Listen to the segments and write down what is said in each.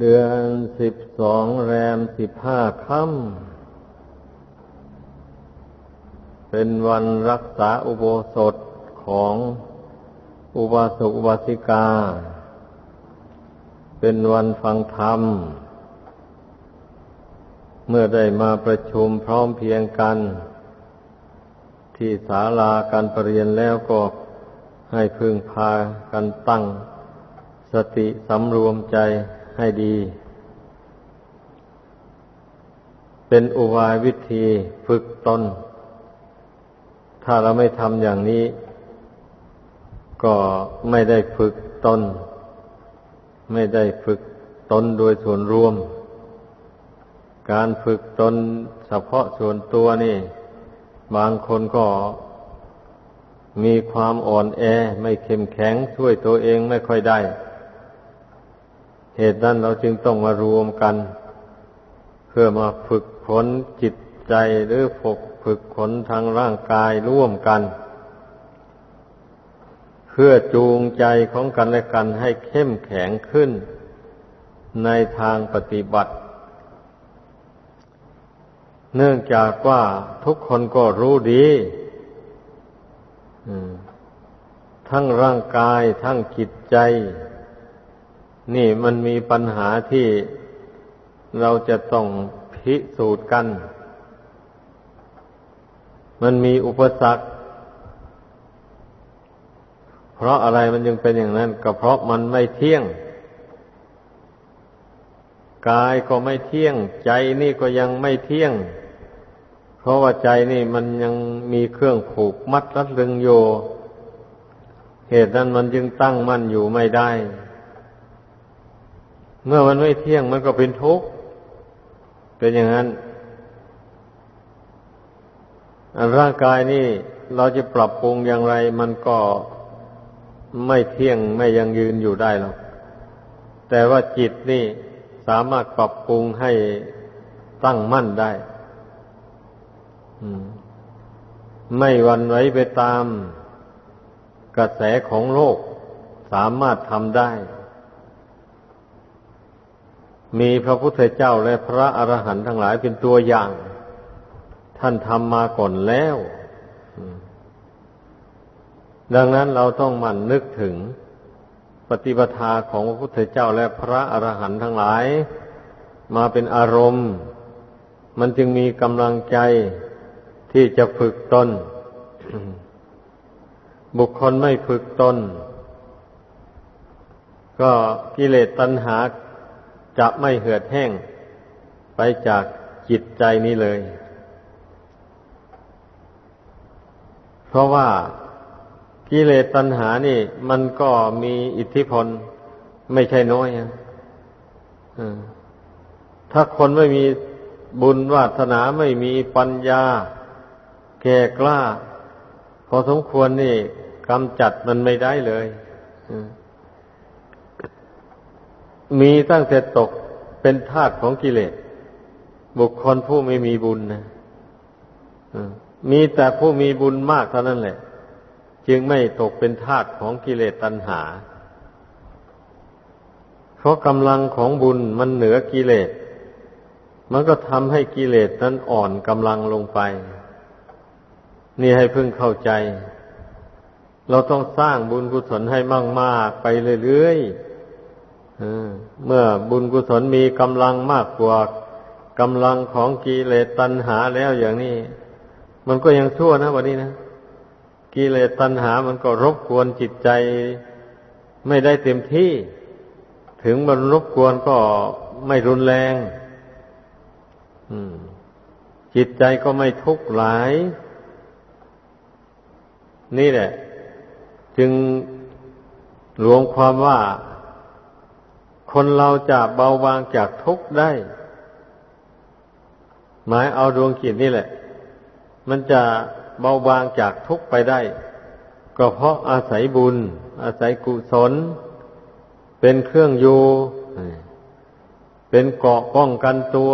เดือนสิบสองแรมสิบห้าค่ำเป็นวันรักษาอุโบสถของอุบาสกอุบาสิกา เป็นวันฟังธรรม เมื่อได้มาประชุมพร้อมเพียงกัน ที่ศาลาการประเรียนแล้วก็ให้พึงพากันตั้ง สติสำรวมใจ ให้ดี เป็นอุบายวิธีฝึกตน ถ้าเราไม่ทำอย่างนี้ ก็ไม่ได้ฝึกตน ไม่ได้ฝึกตนโดยส่วนรวม การฝึกตนเฉพาะส่วนตัวนี่ บางคนก็มีความอ่อนแอไม่เข้มแข็งช่วยตัวเองไม่ค่อยได้ เหตุนั้นเราจึงต้องมารวมกัน เพื่อมาฝึกฝนจิตใจหรือฝึกฝึกฝนทางร่างกายร่วมกัน เพื่อจูงใจของกันและกันให้เข้มแข็งขึ้น ในทางปฏิบัติ เนื่องจากว่าทุกคนก็รู้ดีทั้งร่างกายทั้งจิตใจ นี่มันมีปัญหาที่เราจะต้องพิสูจน์กัน มันมีอุปสรรค เพราะอะไรมันยังเป็นอย่างนั้น ก็เพราะมันไม่เที่ยง กายก็ไม่เที่ยง ใจนี่ก็ยังไม่เที่ยง เพราะว่าใจนี่มันยังมีเครื่องผูกมัดรัดรึงโยเหตุนั้นมันจึงตั้งมั่นอยู่ไม่ได้ เมื่อมันไม่เที่ยงมันก็เป็นทุกข์เป็นอย่างนั้นร่างกายนี่เราจะปรับปรุงอย่างไร มันก็ไม่เที่ยงไม่ยังยืนอยู่ได้หรอกแต่ว่าจิตนี่สามารถปรับปรุงให้ตั้งมั่นได้ไม่วันไวไปตามกระแสของโลก สามารถทำได้ มีพระพุทธเจ้าและพระอรหันต์ทั้งหลายเป็นตัวอย่าง ท่านทำมาก่อนแล้ว ดังนั้นเราต้องหมั่นนึกถึงปฏิปทาของพระพุทธเจ้าและพระอรหันต์ทั้งหลาย มาเป็นอารมณ์ มันจึงมีกำลังใจที่จะฝึกตน บุคคลไม่ฝึกตน ก็กิเลสตัณหา จะไม่เหือดแห้งไปจากจิตใจนี้เลย เพราะว่ากิเลสตัณหานี่ มันก็มีอิทธิพลไม่ใช่น้อยนะถ้าคนไม่มีบุญวาสนาไม่มีปัญญา แก่กล้า พอสมควรนี่กำจัดมันไม่ได้เลย มีตั้งแต่ตกเป็นทาสของกิเลส บุคคลผู้ไม่มีบุญนะมีแต่ผู้มีบุญมากเท่านั้นแหละ จึงไม่ตกเป็นทาสของกิเลสตัณหา เพราะกำลังของบุญมันเหนือกิเลส มันก็ทำให้กิเลสนั้นอ่อนกำลังลงไป นี่ให้พึ่งเข้าใจ เราต้องสร้างบุญกุศลให้มาก ๆ ไปเรื่อยๆ เมื่อบุญกุศลมีกำลังมากกว่ากำลังของกิเลสตัณหาแล้วอย่างนี้ มันก็ยังชั่วนะวันนี้นะกิเลสตัณหามันก็รบกวนจิตใจ ไม่ได้เต็มที่ ถึงมันรบกวนก็ไม่รุนแรงจิตใจก็ไม่ทุกข์หลาย นี่แหละ จึงรวมความว่า คนเราจะเบาบางจากทุกข์ได้ หมายเอาดวงขีดนี่แหละ มันจะเบาบางจากทุกข์ไปได้ ก็เพราะอาศัยบุญ อาศัยกุศล เป็นเครื่องอยู่ เป็นเกาะป้องกันตัว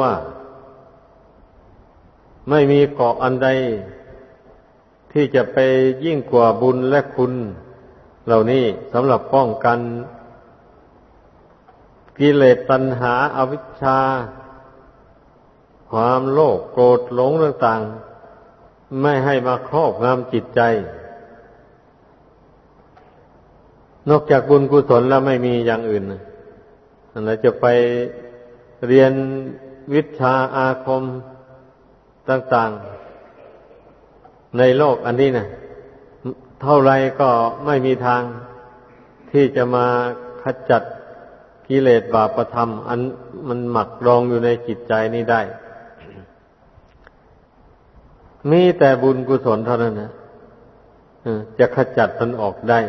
ไม่มีเกาะอันใด ที่จะไปยิ่งกว่าบุญและคุณ เหล่านี้สำหรับป้องกัน กิเลสตัณหาอาวิชชา ความโลภโกรธหลงต่างๆ ไม่ให้มาครอบงำจิตใจ นอกจากบุญกุศลแล้วไม่มีอย่างอื่นเราจะไปเรียนวิชาอาคมต่างๆ ในโลกอันนี้นะเท่าไรก็ไม่มีทางที่จะมาขจัด กิเลสบาปธรรม อันมันหมักรองอยู่ในจิตใจนี้ได้ มีแต่บุญกุศลเท่านั้นนะจะขจัดมันออกได้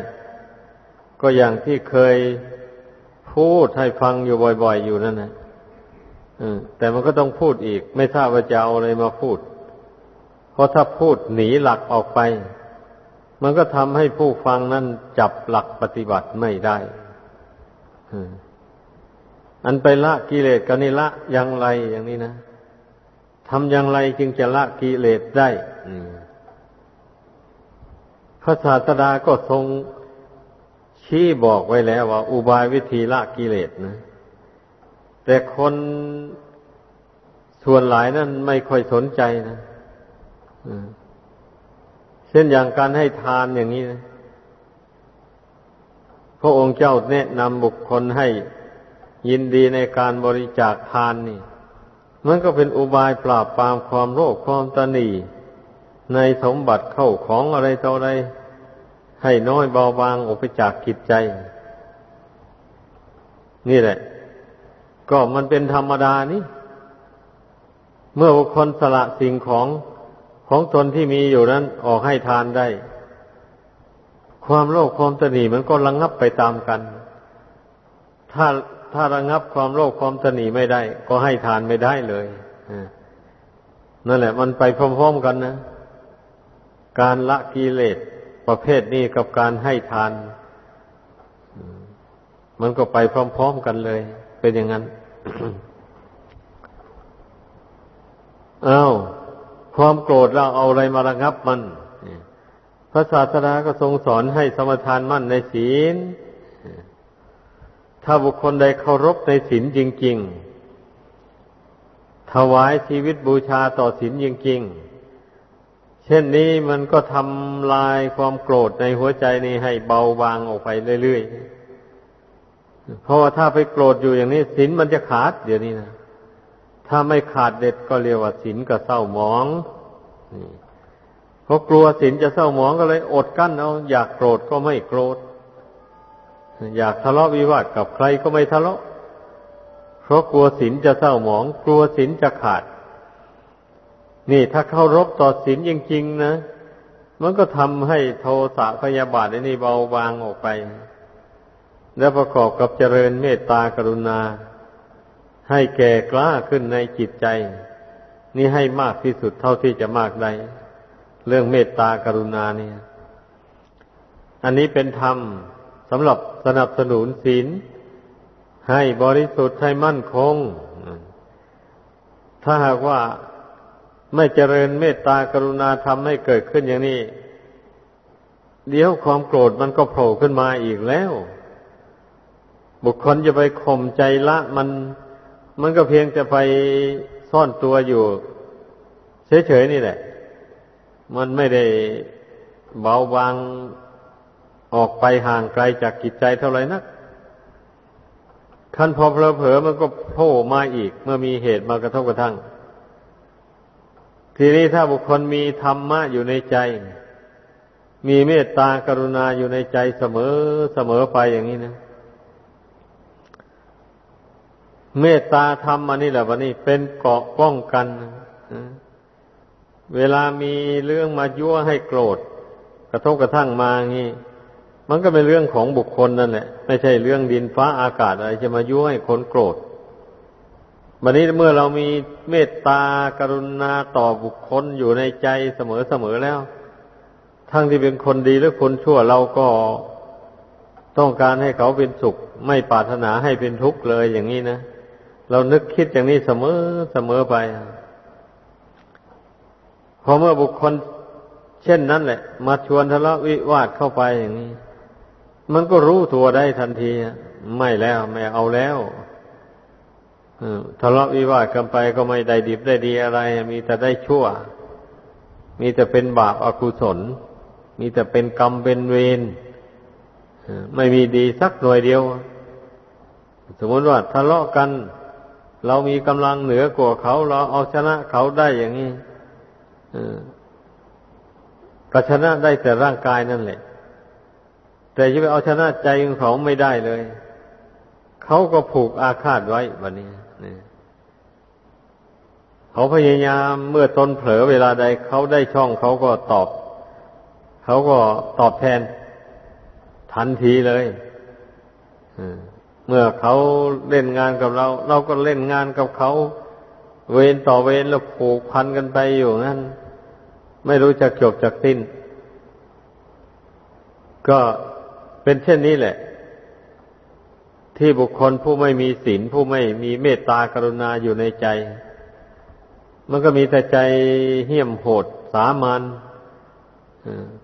ก็อย่างที่เคยพูดให้ฟังอยู่บ่อย ๆ อยู่นั่นนะแต่มันก็ต้องพูดอีก ไม่ทราบว่าจะเอาอะไรมาพูด เพราะถ้าพูดหนีหลักออกไป มันก็ทำให้ผู้ฟังนั้นจับหลักปฏิบัติไม่ได้ อันไปละกิเลสกันนี่ละอย่างไรอย่างนี้นะทำอย่างไรจึงจะละกิเลสได้พระศาสดาก็ทรงชี้บอกไว้แล้วว่า อุบายวิธีละกิเลสนะ แต่คนส่วนหลายนั้นไม่ค่อยสนใจนะเช่นอย่างการให้ทานอย่างนี้นะพระองค์เจ้าแนะนำบุคคลให้ ยินดีในการบริจาคทานนี่ มันก็เป็นอุบายปราบปรามความโลภความตนีในสมบัติเข้าของอะไรต่ออะไร ให้น้อยเบาบางออกไปจากกิจใจ นี่แหละ ก็มันเป็นธรรมดานี่ เมื่อบุคคลสละสิ่งของของตนที่มีอยู่นั้นออกให้ทานได้ ความโลภความตนีมันก็ระงงับไปตามกัน ถ้า ถ้าระงงับความโลภความตนีไม่ได้ ก็ให้ทานไม่ได้เลยนั่นแหละ มันไปพร้อมๆกันนะ การละกิเลสประเภทนี้กับการให้ทาน มันก็ไปพร้อมๆกันเลย เป็นอย่างนั้นอ้าวความโกรธเราเอาอะไรมาระงับมัน พระศาสดาก็ทรงสอนให้สมทานมั่นในศีล ถ้าบุคคลใดเคารพในศีลจริง ๆ ถวายชีวิตบูชาต่อศีลจริง ๆ เช่นนี้มันก็ทำลายความโกรธในหัวใจนี้ให้เบาบางออกไปเรื่อยๆ เพราะว่าถ้าไปโกรธอยู่อย่างนี้ศีลมันจะขาดเดี๋ยวนี้นะ ถ้าไม่ขาดเด็ดก็เรียกว่าศีลก็เศร้าหมองเพราะกลัวศีลจะเศร้าหมองก็เลยอดกั้นเอาอยากโกรธก็ไม่โกรธ อยากทะเลาะวิวาทกับใครก็ไม่ทะเลาะ เพราะกลัวศีลจะเศร้าหมอง กลัวศีลจะขาด นี่ถ้าเคารพต่อศีลจริงๆนะ มันก็ทำให้โทสะพยาบาทนี่เบาบางออกไป และประกอบกับเจริญเมตตากรุณา ให้แก่กล้าขึ้นในจิตใจ นี่ให้มากที่สุดเท่าที่จะมากได้ เรื่องเมตตากรุณาเนี่ย อันนี้เป็นธรรม สำหรับสนับสนุนศีลให้บริสุทธิ์ให้มั่นคง ถ้าหากว่าไม่เจริญเมตตากรุณาทำให้เกิดขึ้นอย่างนี้ เดี๋ยวความโกรธมันก็โผล่ขึ้นมาอีกแล้ว บุคคลจะไปข่มใจละมัน มันก็เพียงจะไปซ่อนตัวอยู่เฉยๆนี่แหละ มันไม่ได้เบาบาง ออกไปห่างไกลจากกิจใจเท่าไหร่นักขั้นพอเพลเผลอมันก็โผล่มาอีก เมื่อมีเหตุมากระทบกระทั่ง ทีนี้ถ้าบุคคลมีธรรมะอยู่ในใจ มีเมตตากรุณาอยู่ในใจเสมอเสมอไปอย่างนี้นะเมตตาธรรมอันนี้แหละวันนี้เป็นเกาะป้องกันเวลามีเรื่องมายั่วให้โกรธ กระทบกระทั่งมางี้ มันก็เป็นเรื่องของบุคคลนั่นแหละ ไม่ใช่เรื่องดินฟ้าอากาศอะไรจะมายั่วให้คนโกรธวันนี้เมื่อเรามีเมตตากรุณาต่อบุคคลอยู่ในใจเสมอๆแล้ว ทั้งที่เป็นคนดีหรือคนชั่วเราก็ต้องการให้เขาเป็นสุข ไม่ปรารถนาให้เป็นทุกข์เลยอย่างนี้นะเรานึกคิดอย่างนี้เสมอเสมอไปพอเมื่อบุคคล เช่นนั้นแหละ มาชวนทะเลาะวิวาทเข้าไปอย่างนี้ มันก็รู้ตัวได้ทันทีไม่แล้วไม่เอาแล้วทะเลาะวิวาทกันไปก็ไม่ได้ดิบได้ดีอะไร มีแต่ได้ชั่ว มีแต่เป็นบาปอากุศล มีแต่เป็นกรรมเป็นเวรไม่มีดีสักหน่วยเดียว สมมติว่าทะเลาะกัน เรามีกำลังเหนือกว่าเขา เราเอาชนะเขาได้อย่างนี้ก็ชนะได้แต่ร่างกายนั่นแหละ แต่จะไปเอาชนะใจของเขาไม่ได้เลย เขาก็ผูกอาฆาตไว้วันนี้เขาพยายามเมื่อตนเผลอเวลาใด เขาได้ช่องเขาก็ตอบ เขาก็ตอบแทน ทันทีเลยเมื่อเขาเล่นงานกับเรา เราก็เล่นงานกับเขา เวรต่อเวรแล้วผูกพันกันไปอยู่งั้น ไม่รู้จักจบจากสิ้น ก็ เป็นเช่นนี้แหละ ที่บุคคลผู้ไม่มีศีลผู้ไม่มีเมตตากรุณาอยู่ในใจ มันก็มีแต่ใจเหี้ยมโหดสามัญ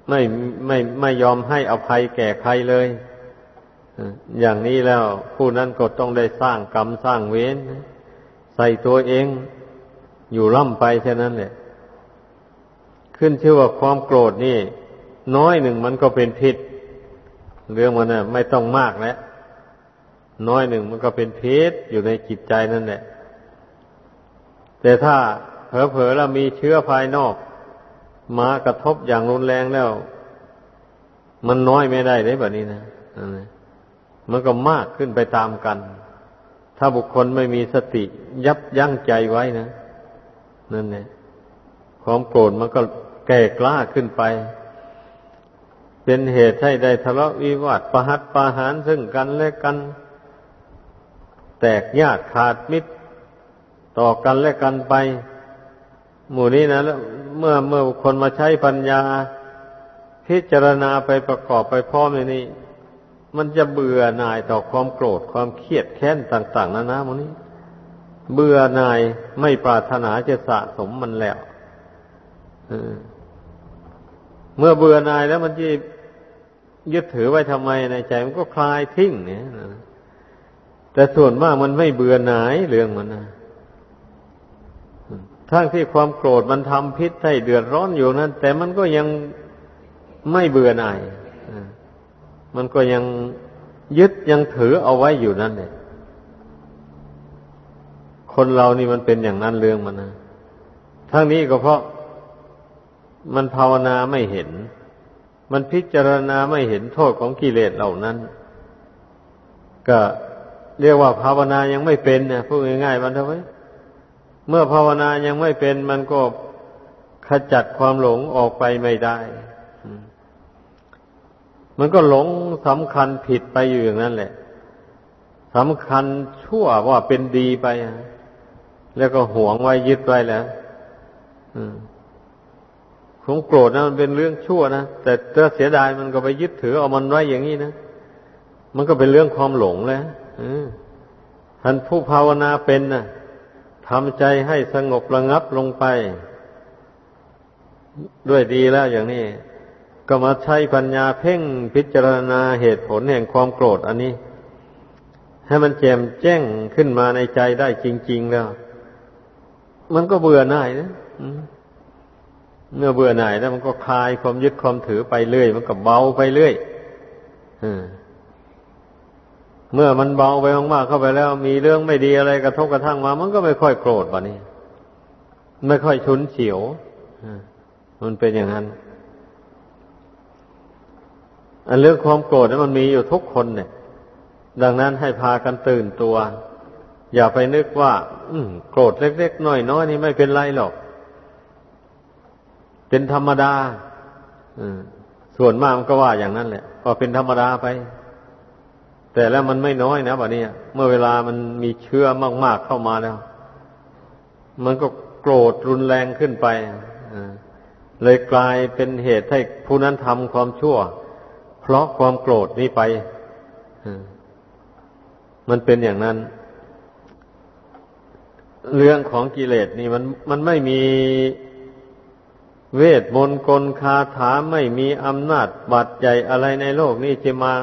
ไม่ไม่ไม่ยอมให้อภัยแก่ใครเลยอย่างนี้แล้วผู้นั้นก็ต้องได้สร้างกรรมสร้างเวรใส่ตัวเองอยู่ล่ำไปเช่นั้นแหละขึ้นชื่อว่าความโกรธนี่ น้อยหนึ่งมันก็เป็นพิษ เรื่องมันน่ะไม่ต้องมากแล้วน้อยหนึ่งมันก็เป็นพิษอยู่ในจิตใจนั่นแหละ แต่ถ้าเผลอๆแล้วมีเชื้อภายนอก มากระทบอย่างรุนแรงแล้ว มันน้อยไม่ได้เลยแบบนี้นะมันก็มากขึ้นไปตามกัน ถ้าบุคคลไม่มีสติยับยั้งใจไว้นะนั่นแหละความโกรธมันก็แก่กล้าขึ้นไป เป็นเหตุให้ได้ทะเลาะวิวาทประหัตประหารซึ่งกันและกัน แตกญาติขาดมิตร ต่อกันและกันไป หมู่นี้นะเมื่อเมื่อคนมาใช้ปัญญา พิจารณาไปประกอบไปพร้อมในนี้ มันจะเบื่อหน่ายต่อความโกรธความเครียดแค้นต่าง ๆนานาหมู่นี้ เบื่อหน่ายไม่ปรารถนาจะสะสมมันแล้วเมื่อเบื่อหน่ายแล้วมันจะ ยึดถือไว้ทำไมในใจมันก็คลายทิ้งเนี่ยแต่ส่วนมากมันไม่เบื่อหน่ายเรื่องมันนะทั้งที่ความโกรธมันทำพิษให้เดือดร้อนอยู่นั้นแต่มันก็ยังไม่เบื่อหน่ายมันก็ยังยึดยังถือเอาไว้อยู่นั่นเลยคนเรานี่มันเป็นอย่างนั้นเรื่องมันนะทั้งนี้ก็เพราะมันภาวนาไม่เห็น มันพิจารณาไม่เห็นโทษของกิเลสเหล่านั้น ก็เรียกว่าภาวนายังไม่เป็นนะพูดง่ายๆมันเถอะไว้เมื่อภาวนายังไม่เป็นมันก็ขจัดความหลงออกไปไม่ได้ มันก็หลงสำคัญผิดไปอยู่อย่างนั้นแหละสำคัญชั่วว่าเป็นดีไป แล้วก็หวงไว้ยึดไว้แล้ว อืมของโกรธนะมันเป็นเรื่องชั่วนะแต่ถ้าเสียดายมันก็ไปยึดถือเอามันไว้อย่างนี้นะมันก็เป็นเรื่องความหลงแล้วท่านผู้ภาวนาเป็นนะทำใจให้สงบระงับลงไป ด้วยดีแล้วอย่างนี้ ก็มาใช้ปัญญาเพ่งพิจารณาเหตุผลแห่งความโกรธอันนี้ ให้มันแจ่มแจ้งขึ้นมาในใจได้จริง ๆ แล้ว มันก็เบื่อหน่ายนะ เมื่อเบื่อหน่ายแล้วมันก็คลายความยึดความถือไปเรื่อย มันก็เบาไปเรื่อยเมื่อมันเบาไปมากๆเข้าไปแล้ว มีเรื่องไม่ดีอะไรกระทบกระทั่งมา มันก็ไม่ค่อยโกรธวะนี่ไม่ค่อยชุนเฉียวมันเป็นอย่างนั้น อันเรื่องความโกรธนั้นมันมีอยู่ทุกคนเนี่ย ดังนั้นให้พากันตื่นตัว อย่าไปนึกว่า อืโกรธเล็กๆน้อยๆนี่ไม่เป็นไรหรอก เป็นธรรมดาส่วนมากมันก็ว่าอย่างนั้นแหละก็เป็นธรรมดาไป แต่แล้วมันไม่น้อยนะแบบนี้เมื่อเวลามันมีเชื้อมาก ๆเข้ามาแล้ว มันก็โกรธรุนแรงขึ้นไปเลยกลายเป็นเหตุให้ผู้นั้นทำความชั่ว เพราะความโกรธนี้ไปมันเป็นอย่างนั้น เรื่องของกิเลสนี่มันมันไม่มี เวทมนต์กลคาถาไม่มีอำนาจบัดใหญ่อะไรในโลกนี้จะมา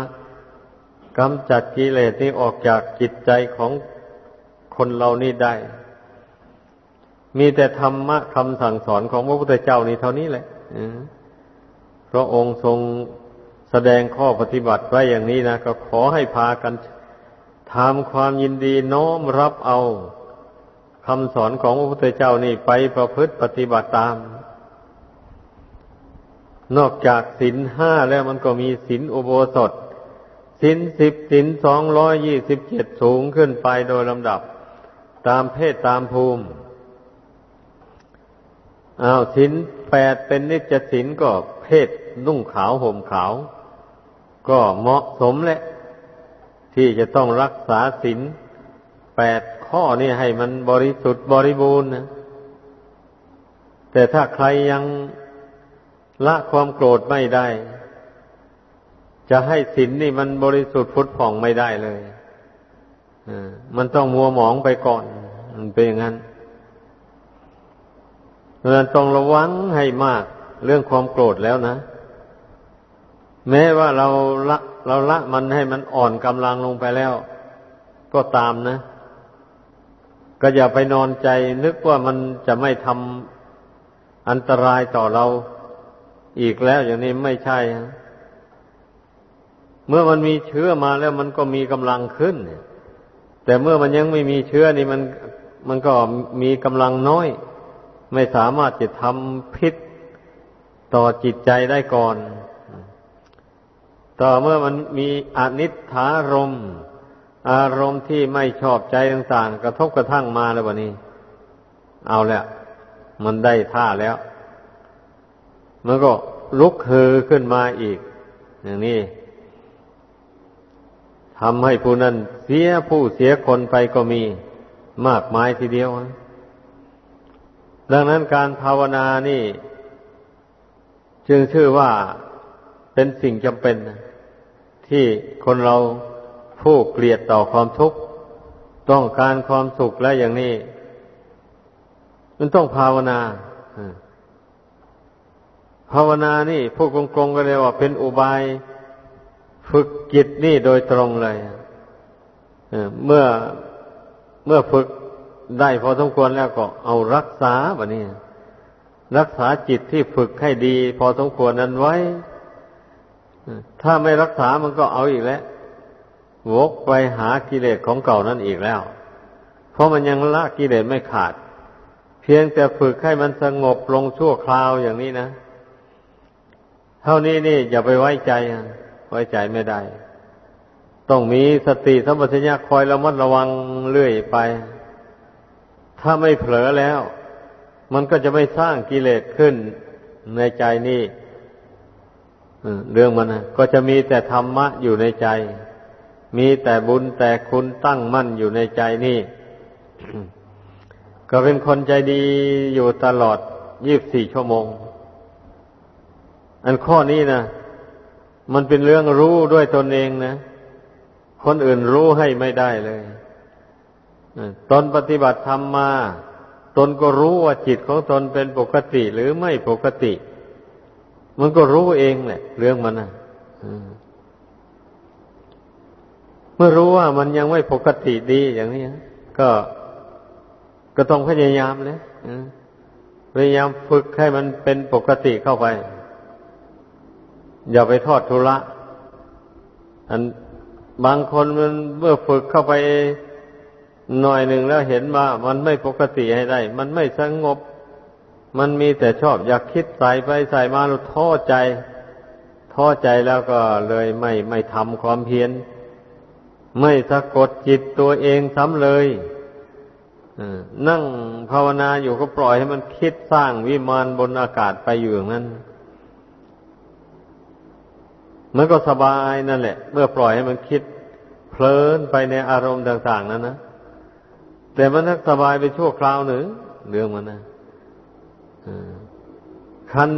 กำจัดกิเลสนี้ออกจากจิตใจของคนเรานี่ได้ มีแต่ธรรมะคำสั่งสอนของพระพุทธเจ้านี่เท่านี้แหละพระองค์ทรงแสดงข้อปฏิบัติไว้อย่างนี้นะก็ขอให้พากันทำความยินดีน้อมรับเอาคำสอนของพระพุทธเจ้านี่ไปประพฤติปฏิบัติตาม นอกจากศีลห้าแล้วมันก็มีศีลอุโบสถศีลสิบศีลสองร้อยยี่สิบเจ็ดสูงขึ้นไปโดยลำดับ ตามเพศตามภูมิอ้าวศีลแปดเป็นนิจศีลก็เพศนุ่งขาวห่มขาว ก็เหมาะสมแหละ ที่จะต้องรักษาศีลแปดข้อนี่ให้มันบริสุทธิ์บริบูรณ์นะแต่ถ้าใครยัง ละความโกรธไม่ได้ จะให้ศีลนนี่มันบริสุทธิ์พุทธผ่องไม่ได้เลยมันต้องมัวหมองไปก่อน มันเป็นอย่างนั้นเราต้องระวังให้มากเรื่องความโกรธแล้วนะ แม้ว่าเราละเราละมันให้มันอ่อนกำลังลงไปแล้ว ก็ตามนะ ก็อย่าไปนอนใจ นึกว่ามันจะไม่ทำอันตรายต่อเรา อีกแล้วอย่างนี้ไม่ใช่เมื่อมันมีเชื้อมาแล้วมันก็มีกำลังขึ้นแต่เมื่อมันยังไม่มีเชื้อนี่มันมันก็มีกำลังน้อย ไม่สามารถจะทำพิษต่อจิตใจได้ก่อน ต่อเมื่อมันมีอนิจฐารมอารมณ์ที่ไม่ชอบใจต่างๆ กระทบกระทั่งมาแล้ววันนี้ เอาแล้วมันได้ท่าแล้ว มันก็ลุกเฮือขึ้นมาอีก อย่างนี้ทำให้ผู้นั้นเสียผู้เสียคนไปก็มีมากมายทีเดียว ดังนั้นการภาวนานี่ จึงชื่อว่าเป็นสิ่งจำเป็น ที่คนเราผู้เกลียดต่อความทุกข์ต้องการความสุขและอย่างนี้ มันต้องภาวนา ภาวนานี่พูดกงๆก็เลยว่าเป็นอุบายฝึกจิตนี่โดยตรงเลยเมื่อเมื่อฝึกได้พอสมควรแล้วก็เอารักษาแบบนี้รักษาจิตที่ฝึกให้ดี พอสมควรนั้นไว้ ถ้าไม่รักษามันก็เอาอีกแล้ววกไปหากิเลสของเก่านั่นอีกแล้ว เพราะมันยังละกิเลสไม่ขาด เพียงแต่ฝึกให้มันสงบลงชั่วคราวอย่างนี้นะ เท่านี้นี่อย่าไปไว้ใจ ไว้ใจไม่ได้ ต้องมีสติสัมปชัญญะคอยระมัดระวังเรื่อยไป ถ้าไม่เผลอแล้ว มันก็จะไม่สร้างกิเลสขึ้นในใจนี่เรื่องมันนะก็จะมีแต่ธรรมะอยู่ในใจ มีแต่บุญแต่คุณตั้งมั่นอยู่ในใจนี่ ก็เป็นคนใจดีอยู่ตลอดยี่บสี่ชั่วโมง อันข้อนี้นะมันเป็นเรื่องรู้ด้วยตนเองนะ คนอื่นรู้ให้ไม่ได้เลยตนปฏิบัติธรรมมา ตนก็รู้ว่าจิตของตนเป็นปกติหรือไม่ปกติ มันก็รู้เองแหละ เรื่องมันนะเมื่อรู้ว่ามันยังไม่ปกติดีอย่างนี้ก็ก็ต้องพยายามเลยพยายามฝึกให้มันเป็นปกติเข้าไป อย่าไปทอดทุระอันบางคนมันเมื่อฝึกเข้าไปหน่อยหนึ่งแล้วเห็นว่ามันไม่ปกติให้ได้ มันไม่สงบ มันมีแต่ชอบอยากคิดใส่ไปใส่มาแล้วท้อใจ ท้อใจแล้วก็เลยไม่ไม่ทำความเพียร ไม่สะกดจิตตัวเองซ้ำเลยนั่งภาวนาอยู่ก็ปล่อยให้มันคิดสร้างวิมานบนอากาศไปอยู่อย่างนั้น มันก็สบายนั่นแหละ เมื่อปล่อยให้มันคิดเพลินไปในอารมณ์ต่าง ๆนั้นนะแต่มันนักสบายไปชั่วคราวหนึ่งเรื่องมันนะคัน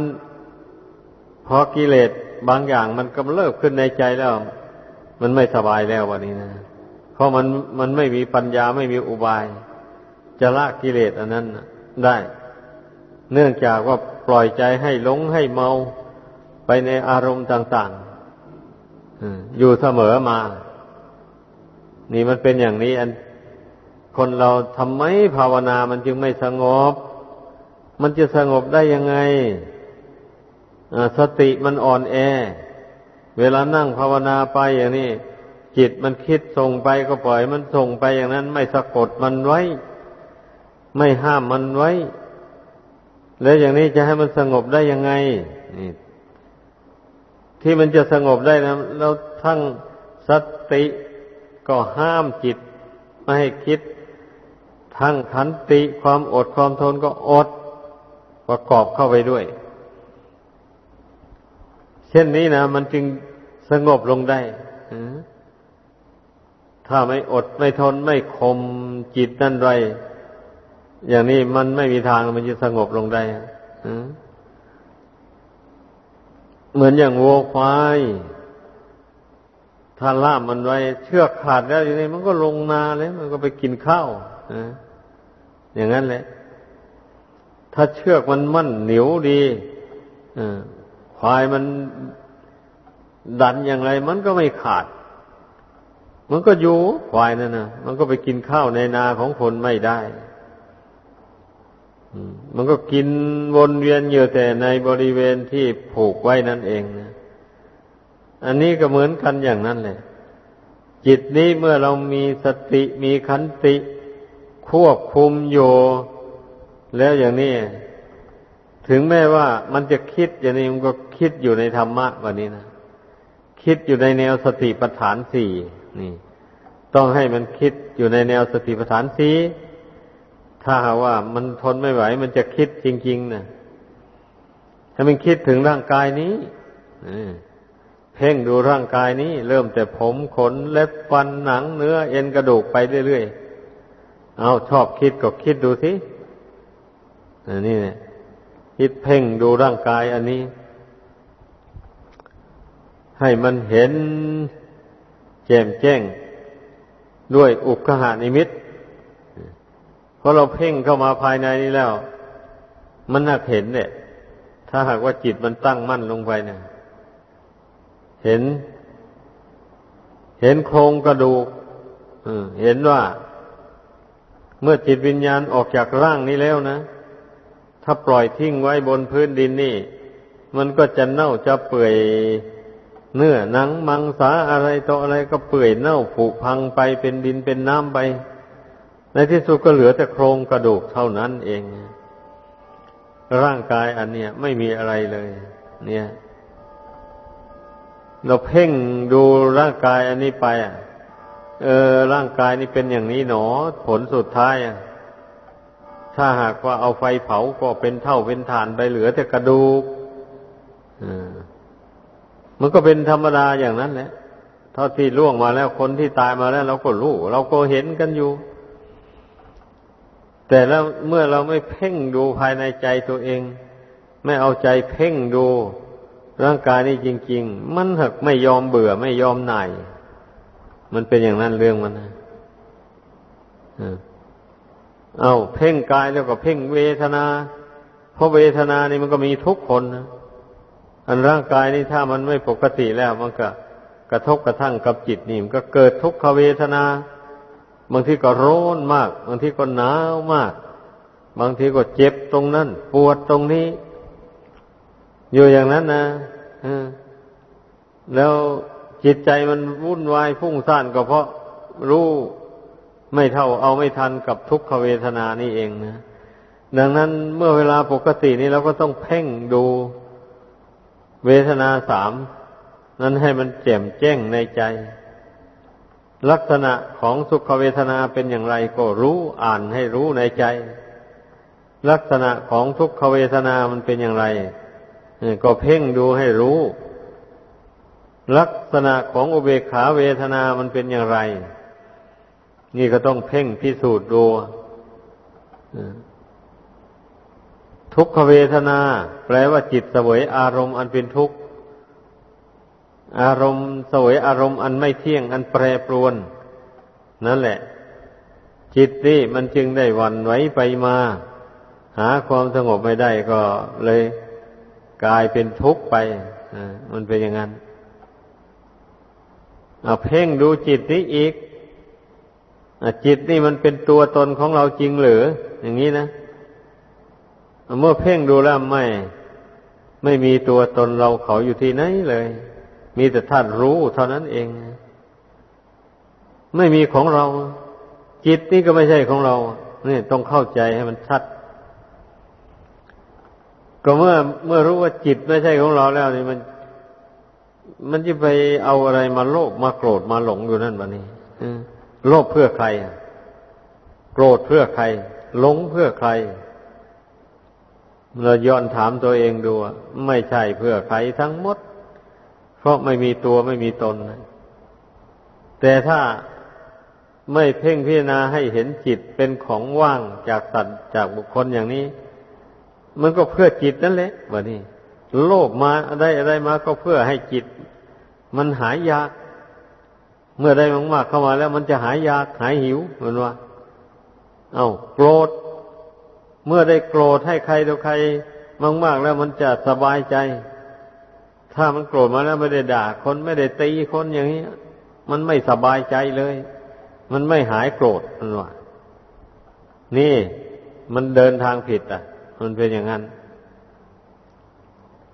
พอกิเลสบางอย่างมันกำเริบขึ้นในใจแล้ว มันไม่สบายแล้ววันนี้นะเพราะมันมันไม่มีปัญญาไม่มีอุบาย จะละกิเลสอันนั้นได้ เนื่องจากว่าปล่อยใจให้หลงให้เมาไปในอารมณ์ต่าง ๆ อยู่เสมอมา นี่มันเป็นอย่างนี้ อัน คนเราทำไมภาวนามันจึงไม่สงบ มันจะสงบได้ยังไงสติมันอ่อนแอ เวลานั่งภาวนาไปอย่างนี้จิตมันคิดส่งไปก็ปล่อย มันส่งไปอย่างนั้น ไม่สะกดมันไว้ ไม่ห้ามมันไว้ แล้วอย่างนี้จะให้มันสงบได้ยังไงนี่ ที่มันจะสงบได้นะเราทั้งสติก็ห้ามจิต ไม่ให้คิด ทั้งขันติความอดความทนก็อด ประกอบเข้าไปด้วย เช่นนี้นะมันจึงสงบลงได้ถ้าไม่อดไม่ทนไม่คมจิตนั่นไรอย่างนี้มันไม่มีทางมันจะสงบลงได้ เหมือนอย่างวัวควายถ้าล่ามมันไว้ เชือกขาดแล้วอย่างนี้มันก็ลงนาเลยมันก็ไปกินข้าวอย่างนั้นแหละ ถ้าเชือกมันมั่นเหนียวดีควายมันดันอย่างไร มันก็ไม่ขาด มันก็อยู่ควายนั่นนะมันก็ไปกินข้าวในนาของคนไม่ได้ มันก็กินวนเวียนอยู่แต่ในบริเวณที่ผูกไว้นั่นเองนะอันนี้ก็เหมือนกันอย่างนั้นแหละจิตนี้เมื่อเรามีสติมีขันติ ควบคุมโยแล้วอย่างนี้ ถึงแม้ว่ามันจะคิดอย่างนี้มันก็คิดอยู่ในธรรมะวันนี้นะคิดอยู่ในแนวสติปัฏฐานสี่นี่ ต้องให้มันคิดอยู่ในแนวสติปัฏฐานสี่ ถ้าว่ามันทนไม่ไหว มันจะคิดจริง ๆนะถ้ามันคิดถึงร่างกายนี้เพ่งดูร่างกายนี้ เริ่มแต่ผมขนเล็บฟันหนังเนื้อ เอ็นกระดูกไปเรื่อยๆเอาชอบคิดก็คิดดูสิอันนี้เนี่ยคิดเพ่งดูร่างกายอันนี้ ให้มันเห็นแจ่มแจ้ง ด้วยอุกขหานิมิต พอเราเพ่งเข้ามาภายในนี้แล้ว มันน่าเห็นเนี่ย ถ้าหากว่าจิตมันตั้งมั่นลงไปเนี่ย เห็น เห็นโครงกระดูกเห็นว่า เมื่อจิตวิญญาณออกจากร่างนี้แล้วนะ ถ้าปล่อยทิ้งไว้บนพื้นดินนี่ มันก็จะเน่าจะเปื่อยเนื้อหนังมังสาอะไรต่ออะไรก็เปื่อยเน่าผุพังไปเป็นดินเป็นน้ำไป ในที่สุดก็เหลือแต่โครงกระดูกเท่านั้นเอง ร่างกายอันเนี้ยไม่มีอะไรเลย เนี่ย เราเพ่งดูร่างกายอันนี้ไปอะเออ ร่างกายนี้เป็นอย่างนี้หนอ ผลสุดท้ายอะถ้าหากว่าเอาไฟเผาก็เป็นเท่าเป็นฐานไปเหลือแต่กระดูกมันก็เป็นธรรมดาอย่างนั้นแหละเท่าที่ล่วงมาแล้วคนที่ตายมาแล้ว เราก็รู้ เราก็เห็นกันอยู่ แต่แล้วเมื่อเราไม่เพ่งดูภายในใจตัวเอง ไม่เอาใจเพ่งดูร่างกายนี้จริง ๆ มันหักไม่ยอมเบื่อไม่ยอมหน่าย มันเป็นอย่างนั้นเรื่องมันนะเอาเพ่งกายแล้วก็เพ่งเวทนา เพราะเวทนานี่มันก็มีทุกคนนะอันร่างกายนี่ถ้ามันไม่ปกติแล้ว มันก็กระทบกระทั่งกับจิตนี่มันก็เกิดทุกขเวทนา บางทีก็ร้อนมาก บางทีก็หนาวมาก บางทีก็เจ็บตรงนั้น ปวดตรงนี้ อยู่อย่างนั้นนะแล้วจิตใจมันวุ่นวายพุ่งซ่านก็เพราะรู้ไม่เท่าเอาไม่ทันกับทุกขเวทนานี่เองนะดังนั้นเมื่อเวลาปกตินี้เราก็ต้องเพ่งดูเวทนาสามนั้นให้มันแจ่มแจ้งในใจ ลักษณะของสุขเวทนาเป็นอย่างไรก็รู้อ่านให้รู้ในใจ ลักษณะของทุกขเวทนามันเป็นอย่างไร ก็เพ่งดูให้รู้ ลักษณะของอุเบกขาเวทนามันเป็นอย่างไร นี่ก็ต้องเพ่งพิสูจน์ดูทุกขเวทนา แปลว่าจิตเสวยอารมณ์อันเป็นทุกข์ อารมณ์สวยอารมณ์อันไม่เที่ยงอันแปรปรวน นั่นแหละ จิตนี่มันจึงได้วันไหวไปมา หาความสงบไม่ได้ก็เลยกลายเป็นทุกข์ไปมันเป็นอย่างนั้นเอาเพ่งดูจิตนี้อีกจิตนี่มันเป็นตัวตนของเราจริงหรือ อย่างนี้นะเมื่อเพ่งดูแล้วไม่ ไม่มีตัวตนเราเขาอยู่ที่ไหนเลย มีแต่ท่านรู้เท่านั้นเอง ไม่มีของเรา จิตนี่ก็ไม่ใช่ของเรานี่ต้องเข้าใจให้มันชัด ก็เมื่อเมื่อรู้ว่าจิตไม่ใช่ของเราแล้วนี่มัน มันจะไปเอาอะไรมาโลภมาโกรธมาหลงอยู่นั่นวะนี่โลภเพื่อใครโกรธเพื่อใครหลงเพื่อใคร เราย้อนถามตัวเองดู ไม่ใช่เพื่อใครทั้งหมด เพราะไม่มีตัวไม่มีตน แต่ถ้าไม่เพ่งพิจารณาให้เห็นจิตเป็นของว่างจากสัตว์จากบุคคลอย่างนี้ มันก็เพื่อจิตนั่นแหละวะนี่โลภมาได้อะไรมาก็เพื่อให้จิต มันหายยาก เมื่อได้มากๆเข้ามาแล้ว มันจะหายยากหายหิวเหมือนว่า เอาโกรธ เมื่อได้โกรธให้ใครต่อใครมากๆแล้วมันจะสบายใจ ถ้ามันโกรธมาแล้วไม่ได้ด่าคนไม่ได้ตีคนอย่างนี้มันไม่สบายใจเลย มันไม่หายโกรธมันว่านี่มันเดินทางผิด อะ มันเป็นอย่างนั้น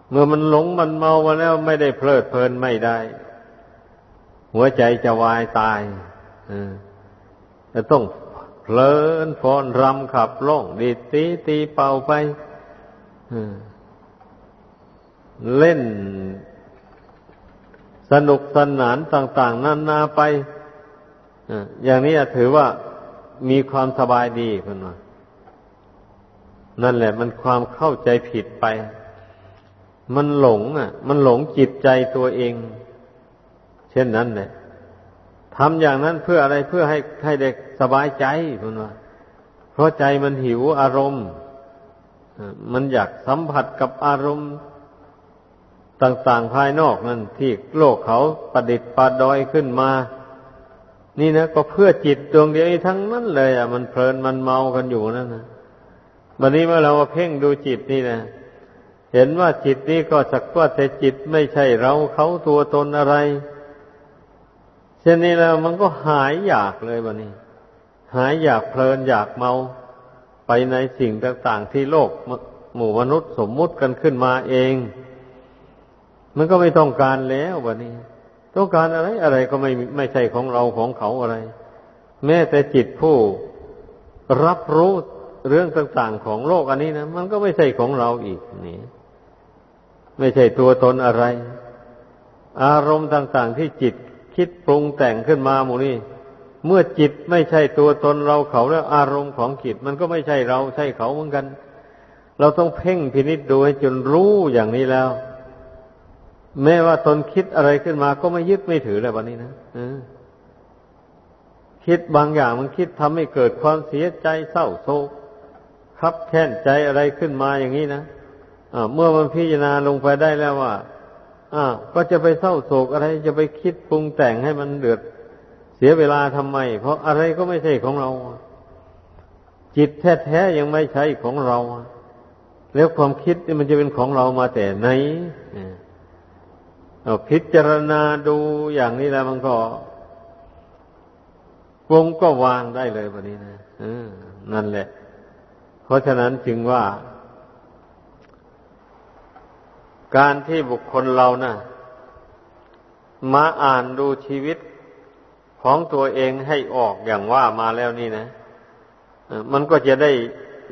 เมื่อมันหลงมันเมามาแล้วไม่ได้เพลิดเพลินไม่ได้ หัวใจจะวายตายจะต้องเพลินฟอนรำขับล่องดีตีตีเป่าไป เล่นสนุกสนานต่าง ๆ นานาไปอย่างนี้ถือว่ามีความสบายดีคนว่านั่นแหละ มันความเข้าใจผิดไป มันหลงอะ มันหลงจิตใจตัวเอง เช่นนั้นแหละทำอย่างนั้นเพื่ออะไรเพื่อให้ให้เด็กสบายใจคนว่าเพราะใจมันหิวอารมณ์มันอยากสัมผัสกับอารมณ์ ต่างๆภายนอกนั่นที่โลกเขาประดิษฐ์ประดอยขึ้นมา นี่นะก็เพื่อจิตดวงเดียวทั้งนั้นเลย อะ มันเพลินมันเมากันอยู่นั่นนะวันนี้เมื่อเราเพ่งดูจิตนี่นะเห็นว่าจิตนี้ก็สักว่าแต่จิตไม่ใช่เราเขาตัวตนอะไร เช่นนี้แล้วมันก็หายอยากเลยวันนี้ หายอยากเพลินอยากเมาไปในสิ่งต่างๆที่โลกหมู่มนุษย์สมมุติกันขึ้นมาเอง มันก็ไม่ต้องการแล้ววันนี้ ต้องการอะไรอะไรก็ไม่ไม่ใช่ของเราของเขาอะไร แม้แต่จิตผู้รับรู้เรื่องต่างๆของโลกอันนี้นะมันก็ไม่ใช่ของเราอีกนี่ ไม่ใช่ตัวตนอะไร อารมณ์ต่าง ๆ ที่จิตคิดปรุงแต่งขึ้นมาหมูนี้เมื่อจิตไม่ใช่ตัวตนเราเขาแล้วอารมณ์ของจิต มันก็ไม่ใช่เราใช่เขาเหมือนกัน เราต้องเพ่งพินิษดูให้จนรู้อย่างนี้แล้ว แม้ว่าตนคิดอะไรขึ้นมาก็ไม่ยึดไม่ถือเลยวันนี้นะคิดบางอย่างมันคิดทำให้เกิดความเสียใจเศร้าโศกคับแค้นใจอะไรขึ้นมาอย่างนี้นะะเมื่อมันพิจารณาลงไปได้แล้วว่าอ่าก็จะไปเศร้าโศกอะไรจะไปคิดปรุงแต่งให้มันเดือดเสียเวลาทำไม เพราะอะไรก็ไม่ใช่ของเรา จิตแท้ๆยังไม่ใช่ของเรา แล้วความคิดมันจะเป็นของเรามาแต่ไหน พิจารณาดูอย่างนี้แล้วมันก็วงก็วางได้เลยวันนี้นะนั่นแหละ เพราะฉะนั้นจึงว่า การที่บุคคลเรานะ่ะ มาอ่านดูชีวิตของตัวเองให้ออกอย่างว่ามาแล้วนี่นะมันก็จะได้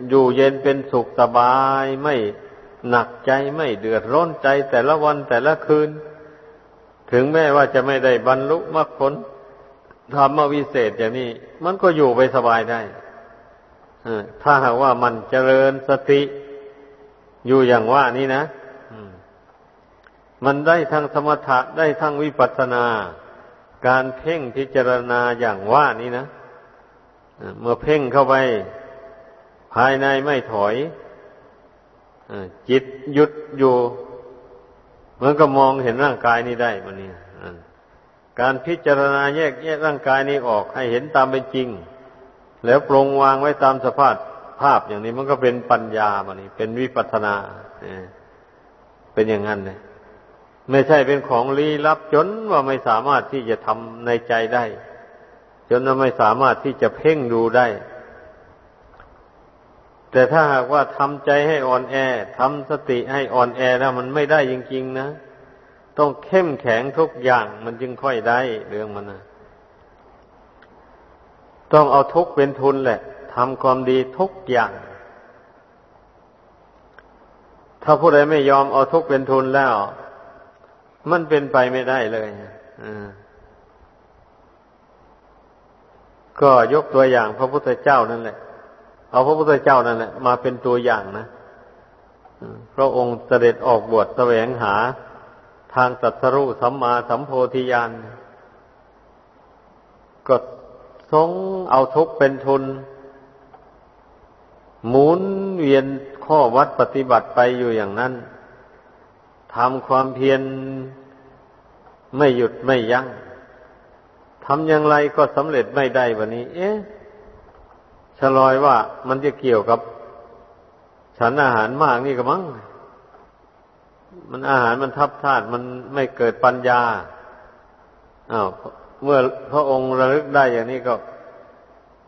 อยู่เย็นเป็นสุขสบายไม่หนักใจไม่เดือดร้อนใจแต่ละวันแต่ละคืน ถึงแม้ว่าจะไม่ได้บรรลุมรรคผลธรรมวิเศษอย่างนี้ มันก็อยู่ไปสบายได้ถ้าหากว่ามันเจริญสติอยู่อย่างว่านี้นะมันได้ทั้งสมถะได้ทั้งวิปัสสนา การเพ่งพิจารณาอย่างว่านี้นะเมื่อเพ่งเข้าไป ภายในไม่ถอยจิตหยุดอยู่ มันก็มองเห็นร่างกายนี้ได้มันนี่การพิจารณาแยกแยกร่างกายนี้ออกให้เห็นตามเป็นจริง แล้วปรงวางไว้ตามสภาพภาพอย่างนี้มันก็เป็นปัญญามันนี่เป็นวิปัสนาเป็นอย่างนั้นเลยไม่ใช่เป็นของลี้ลับจนว่าไม่สามารถที่จะทำในใจได้ จนเราไม่สามารถที่จะเพ่งดูได้ แต่ถ้าหากว่าทำใจให้อ่อนแอทำสติให้อ่อนแอแล้วมันไม่ได้จริงๆนะ ต้องเข้มแข็งทุกอย่างมันจึงค่อยได้เรื่องมันนะต้องเอาทุกเป็นทุนแหละทำความดีทุกอย่าง ถ้าผู้ใดไม่ยอมเอาทุกเป็นทุนแล้ว มันเป็นไปไม่ได้เลยก็ยกตัวอย่างพระพุทธเจ้านั่นแหละ เอาพระพุทธเจ้านั่นแหละมาเป็นตัวอย่างนะพระองค์เสด็จออกบวชแสวงหาทางสัตรุสัมมาสัมโพธิญาณก็ทรงเอาทุกเป็นทุน หมุนเวียนข้อวัดปฏิบัติไปอยู่อย่างนั้นทำความเพียรไม่หยุดไม่ยัง้งทำอย่างไรก็สำเร็จไม่ได้วันนี้ เอ๊ะ ชลอยว่ามันจะเกี่ยวกับฉันอาหารมากนี่ก็มั้ง มันอาหารมันทับธาตุมันไม่เกิดปัญญาอ้าวเมื่อพระองค์ระลึกได้อย่างนี้ก็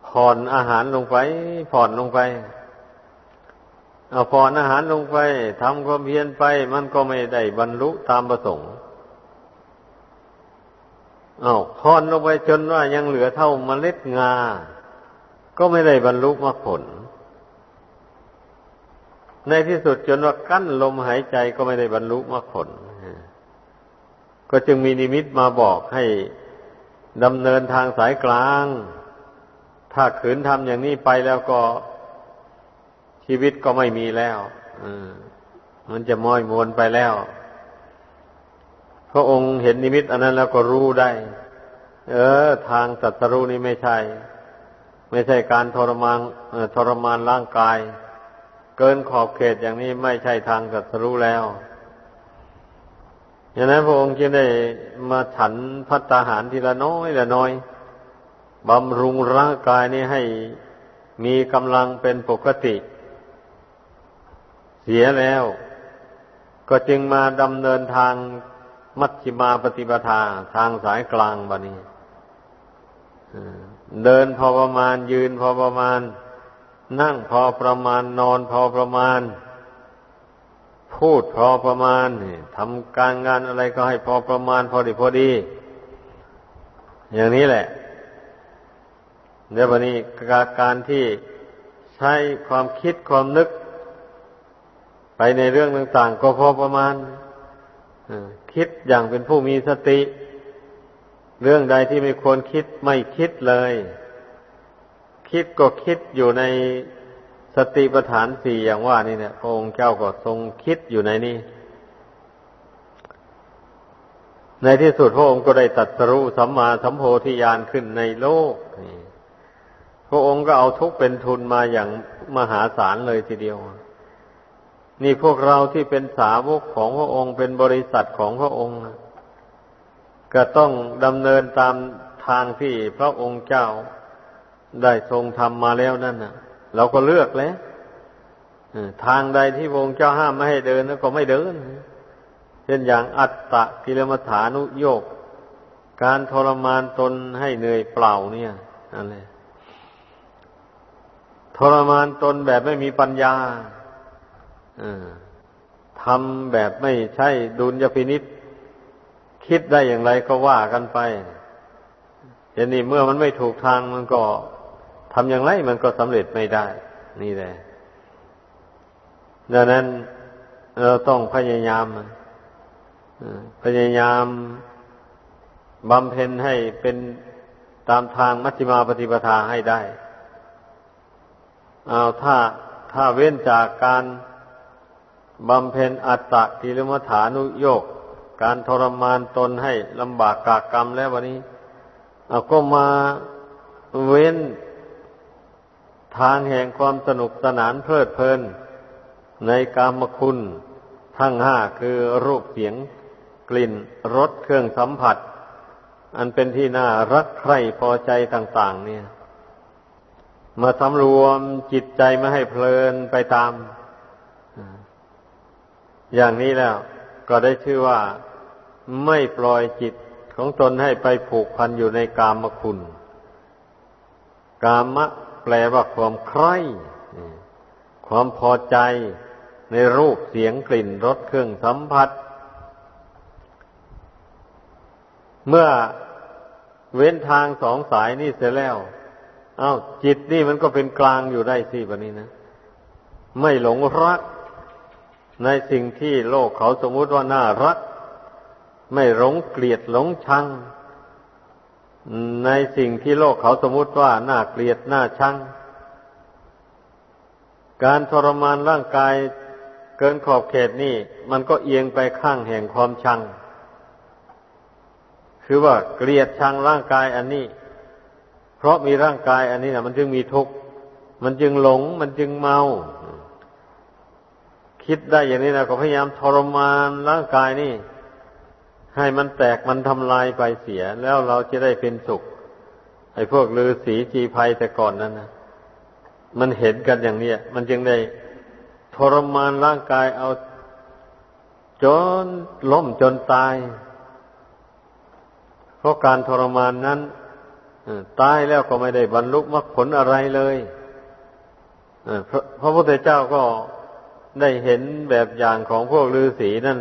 ผ่อนอาหารลงไป ผ่อนลงไป เอาผ่อนอาหารลงไปทำความเพียรไป มันก็ไม่ได้บรรลุตามประสงค์เอาผ่อนลงไปจนว่ายังเหลือเท่าเมล็ดงา ก็ไม่ได้บรรลุมรรคผล ในที่สุดจนว่ากั้นลมหายใจก็ไม่ได้บรรลุมรรคผล ก็จึงมีนิมิตมาบอกให้ดำเนินทางสายกลาง ถ้าขืนทำอย่างนี้ไปแล้วก็ชีวิตก็ไม่มีแล้วมันจะม้อยมวนไปแล้ว พระองค์เห็นนิมิตอันนั้นแล้วก็รู้ได้ เออ ทางสัตรูนี่ไม่ใช่ ไม่ใช่การทรมานทรมานร่างกาย เกินขอบเขตอย่างนี้ไม่ใช่ทางสัตรูแล้วอย่างนั้นพระองค์จึงได้มาฉันพัตตาหารทีละน้อยละน้อยบำรุงร่างกายนี้ให้มีกำลังเป็นปกติ เสียแล้ว ก็จึงมาดำเนินทางมัชฌิมาปฏิปทาทางสายกลางบานี้ เดินพอประมาณยืนพอประมาณ นั่งพอประมาณนอนพอประมาณ พูดพอประมาณทำการงานอะไรก็ให้พอประมาณ พอดีพอดี อย่างนี้แหละเดี๋ยววันนี้การที่ใช้ความคิดความนึก ไปในเรื่องต่าง ๆ ก็พอประมาณคิดอย่างเป็นผู้มีสติ เรื่องใดที่ไม่ควรคิดไม่คิดเลย คิดก็คิดอยู่ในสติปัฏฐานสี่อย่างว่านี่เนี่ยพระองค์เจ้าก็ทรงคิดอยู่ในนี้ในที่สุดพระองค์ก็ได้ตัดสรู้สัมมาสัมโพธิญาณขึ้นในโลกพระองค์ก็เอาทุกเป็นทุนมาอย่างมหาศาลเลยทีเดียว นี่พวกเราที่เป็นสาวกของพระองค์เป็นบริษัทของพระองค์ ก็ต้องดำเนินตามทางที่พระองค์เจ้าได้ทรงทำมาแล้วนั่นนะเราก็เลือกแล้วทางใดที่วงค์เจ้าห้ามไม่ให้เดินก็ไม่เดิน เช่นอย่างอัตตะกิลมัฐานุโยก การทรมานตนให้เหนื่อยเปล่าเนี่ยอะไรทรมานตนแบบไม่มีปัญญาทำแบบไม่ใช่ดุลยพินิษ คิดได้อย่างไรก็ว่ากันไปอย่างนี้เมื่อมันไม่ถูกทางมันก็ทำอย่างไรมันก็สำเร็จไม่ได้ นี่แหละดังนั้นเราต้องพยายามพยายามบำเพ็ญให้เป็นตามทางมัชฌิมาปฏิปทาให้ได้เอาถ้าถ้าเว้นจากการบำเพ็ญอัตตะกิลมัฐานุโยก การทรมานตนให้ลำบากกากกรรมแล้ววันนี้เอาก็มาเว้นทางแห่งความสนุกสนานเพลิดเพลิน ในกามคุณทั้งห้าคือรูปเสียงกลิ่นรสเครื่องสัมผัส อันเป็นที่น่ารักใคร่พอใจต่าง ๆ เนี่ย มาสำรวมจิตใจไม่ให้เพลินไปตาม อย่างนี้แล้ว ก็ได้ชื่อว่าไม่ปล่อยจิตของตนให้ไปผูกพันอยู่ในกามคุณ กามะแปลว่าความใคร่ความพอใจในรูปเสียงกลิ่นรสเครื่องสัมผัส เมื่อเว้นทางสองสายนี่เสร็จแล้ว เอา้าจิตนี่มันก็เป็นกลางอยู่ได้สิแบบนี้นะ ไม่หลงรัก ในสิ่งที่โลกเขาสมมุติว่าน่ารัก ไม่หลงเกลียดหลงชัง ในสิ่งที่โลกเขาสมมุติว่าน่าเกลียดน่าชัง การทรมานร่างกายเกินขอบเขตนี่ มันก็เอียงไปข้างแห่งความชัง คือว่าเกลียดชังร่างกายอันนี้ เพราะมีร่างกายอันนี้นะมันจึงมีทุกข์ มันจึงหลง มันจึงเมา คิดได้อย่างนี้นะก็พยายามทรมานร่างกายนี่ ให้มันแตกมันทำลายไปเสีย แล้วเราจะได้เป็นสุขไอ้พวกลือสีจีภัยแต่ก่อนนั้นนะมันเห็นกันอย่างนี้มันจึงได้ทรมานร่างกายเอาจนล้มจนตาย เพราะการทรมานนั้นตายแล้วก็ไม่ได้บรรลุมรรคผลอะไรเลยพระพุทธเจ้าก็ ได้เห็นแบบอย่างของพวกฤาษีนั่น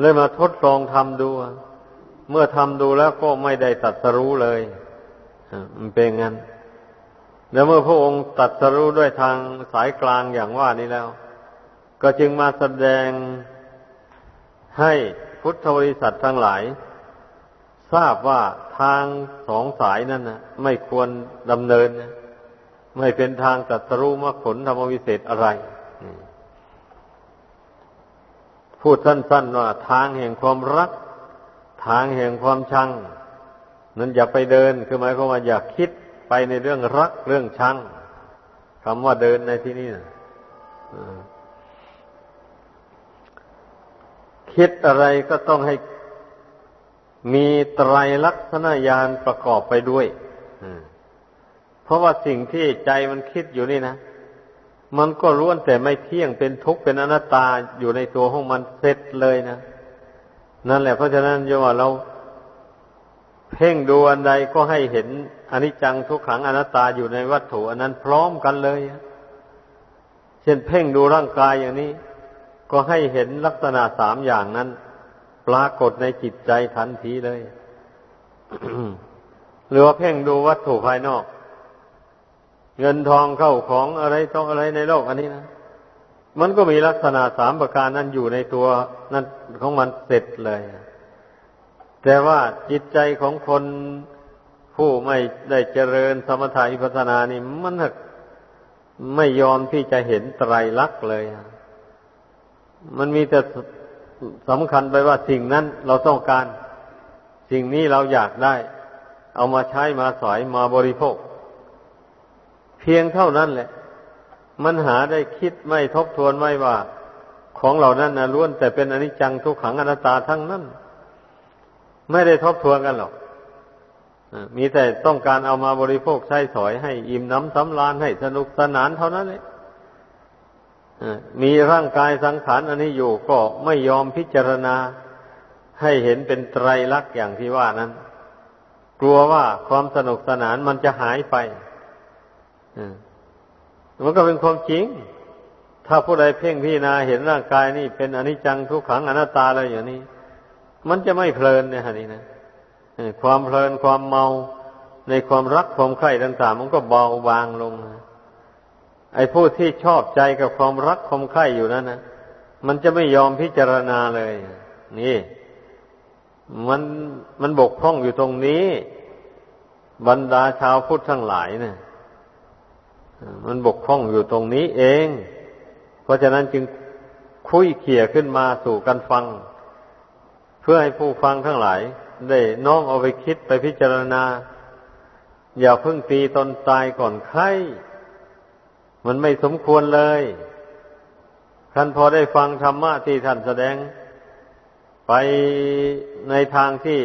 เลยมาทดลองทำดู เมื่อทำดูแล้วก็ไม่ได้ตัดสรู้เลยมันเป็นงั้น แล้วเมื่อพระองค์ตัดสรู้ด้วยทางสายกลางอย่างว่านี้แล้ว ก็จึงมาแสดงให้พุทธบริษัททั้งหลาย ทราบว่าทางสองสายนั้นนะไม่ควรดำเนินนะไม่เป็นทางตัตรู้มรรคผลธรรมวิเศษอะไร พูดสั้นๆว่าทางแห่งความรัก ทางแห่งความชัง นั้นอย่าไปเดินคือหมายความว่าอย่าคิดไปในเรื่องรักเรื่องชังคำว่าเดินในที่นี้นะคิดอะไรก็ต้องให้มีไตรลักษณญาณประกอบไปด้วยเพราะว่าสิ่งที่ใจมันคิดอยู่นี่นะ มันก็ล้วนแต่ไม่เที่ยงเป็นทุกข์เป็นอนัตตาอยู่ในตัวของมันเสร็จเลยนะนั่นแหละเพราะฉะนั้นโยว่าเรา เพ่งดูอันใดก็ให้เห็นอนิจจังทุกขังอนัตตาอยู่ในวัตถุอันนั้นพร้อมกันเลยเช่นเพ่งดูร่างกายอย่างนี้ ก็ให้เห็นลักษณะสามอย่างนั้น ปรากฏในจิตใจทันทีเลยหรือว่าเพ่งดูวัตถุภายนอก เงินทองเข้าของอะไรต้องอะไรในโลกอันนี้นะมันก็มีลักษณะสามประการนั้นอยู่ในตัวนั้นของมันเสร็จเลย แต่ว่าจิตใจของคนผู้ไม่ได้เจริญสมถะอิปัสนานี่มันไม่ยอมที่จะเห็นไตรลักษณ์เลย มันมีแต่สำคัญไปว่าสิ่งนั้นเราต้องการ สิ่งนี้เราอยากได้ เอามาใช้มาสอยมาบริโภค เพียงเท่านั้นแหละ มันหาได้คิดไม่ทบทวนไม่ว่า ของเหล่านั้นนะล้วนแต่เป็นอนิจจังทุกขังอนัตตาทั้งนั้น ไม่ได้ทบทวนกันหรอกมีแต่ต้องการเอามาบริโภคใช้สอยให้อิ่มน้ำสำราญให้สนุกสนานเท่านั้นเลยมีร่างกายสังขารอันนี้อยู่ก็ไม่ยอมพิจารณาให้เห็นเป็นไตรลักษณ์อย่างที่ว่านั้น กลัวว่าความสนุกสนานมันจะหายไป มันก็เป็นความจริง ถ้าผู้ใดเพ่งพิจารณาเห็นร่างกายนี่เป็นอนิจจังทุกขังอนัตตาอะไรอย่างนี้ มันจะไม่เพลินเนี่ยฮะนี่นะความเพลินความเมาในความรักความใคร่ต่างๆ มันก็เบาบางลงไอ้ผู้ที่ชอบใจกับความรักความใคร่อยู่นั้นนะมันจะไม่ยอมพิจารณาเลย นี่ มันมันบกพร่องอยู่ตรงนี้ บรรดาชาวพุทธทั้งหลายเนะี่ย มันบกพร่องอยู่ตรงนี้เอง เพราะฉะนั้นจึงคุยเขี่ยขึ้นมาสู่กันฟัง เพื่อให้ผู้ฟังทั้งหลาย ได้น้อมเอาไปคิดไปพิจารณา อย่าเพิ่งตีตนตายก่อนใครมันไม่สมควรเลยท่านพอได้ฟังธรรมะที่ท่านแสดง ไปในทางที่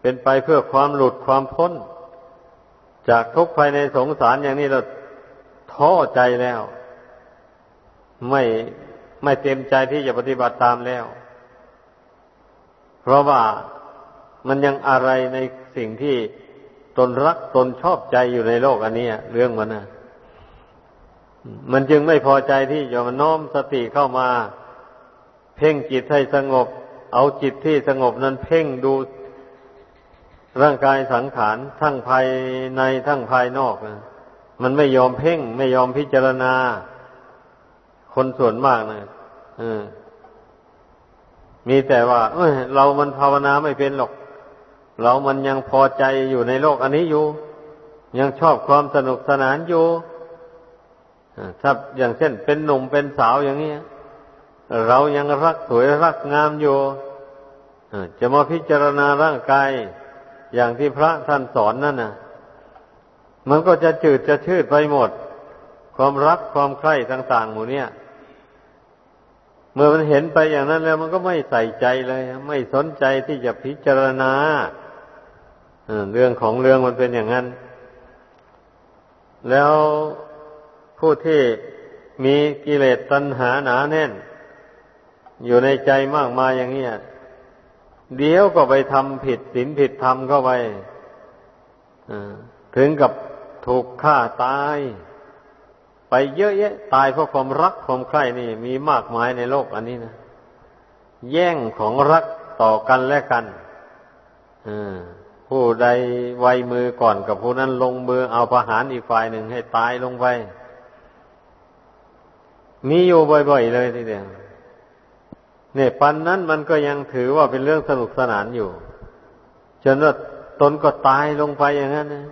เป็นไปเพื่อความหลุดความพ้น จากทุกข์ภายในสงสารอย่างนี้เรา ท้อใจแล้ว ไม่ไม่เต็มใจที่จะปฏิบัติตามแล้ว เพราะว่ามันยังอะไรในสิ่งที่ตนรักตนชอบใจอยู่ในโลกอันนี้เรื่องมันนะมันจึงไม่พอใจที่จะมาน้อมสติเข้ามา เพ่งจิตให้สงบ เอาจิตที่สงบนั้นเพ่งดูร่างกายสังขารทั้งภายในทั้งภายนอกนะ มันไม่ยอมเพ่ง ไม่ยอมพิจารณา คนส่วนมากนะมีแต่ว่าเเรามันภาวนาไม่เป็นหรอก เรามันยังพอใจอยู่ในโลกอันนี้อยู่ ยังชอบความสนุกสนานอยู่ถ้าอย่างเช่น เป็นหนุ่มเป็นสาวอย่างนี้เรายังรักสวยรักงามอยู่จะมาพิจารณาร่างกายอย่างที่พระท่านสอนนั่นนะ มันก็จะจืดจะชืดไปหมด ความรักความใคร่ต่างๆหมู่เนี้ยเมื่อมันเห็นไปอย่างนั้นแล้วมันก็ไม่ใส่ใจเลย ไม่สนใจที่จะพิจารณาเรื่องของเรื่องมันเป็นอย่างนั้น แล้วผู้ที่มีกิเลสตัณหาหนาแน่น อยู่ในใจมากมายอย่างนี้เดี๋ยวก็ไปทำผิดศีลผิดธรรมเข้าไปถึงกับ ถูกฆ่าตาย ไปเยอะแยะ ตายเพราะความรักความใคร่นี่ มีมากมายในโลกอันนี้นะแย่งของรักต่อกันและกันผู้ใดไวมือก่อนกับผู้นั้นลงมือเอาประหารอีกฝ่ายหนึ่งให้ตายลงไป มีอยู่บ่อยๆเลยทีเดียวเนี่ยปันนั้นมันก็ยังถือว่าเป็นเรื่องสนุกสนานอยู่ จนว่าตนก็ตายลงไปอย่างนั้นนะ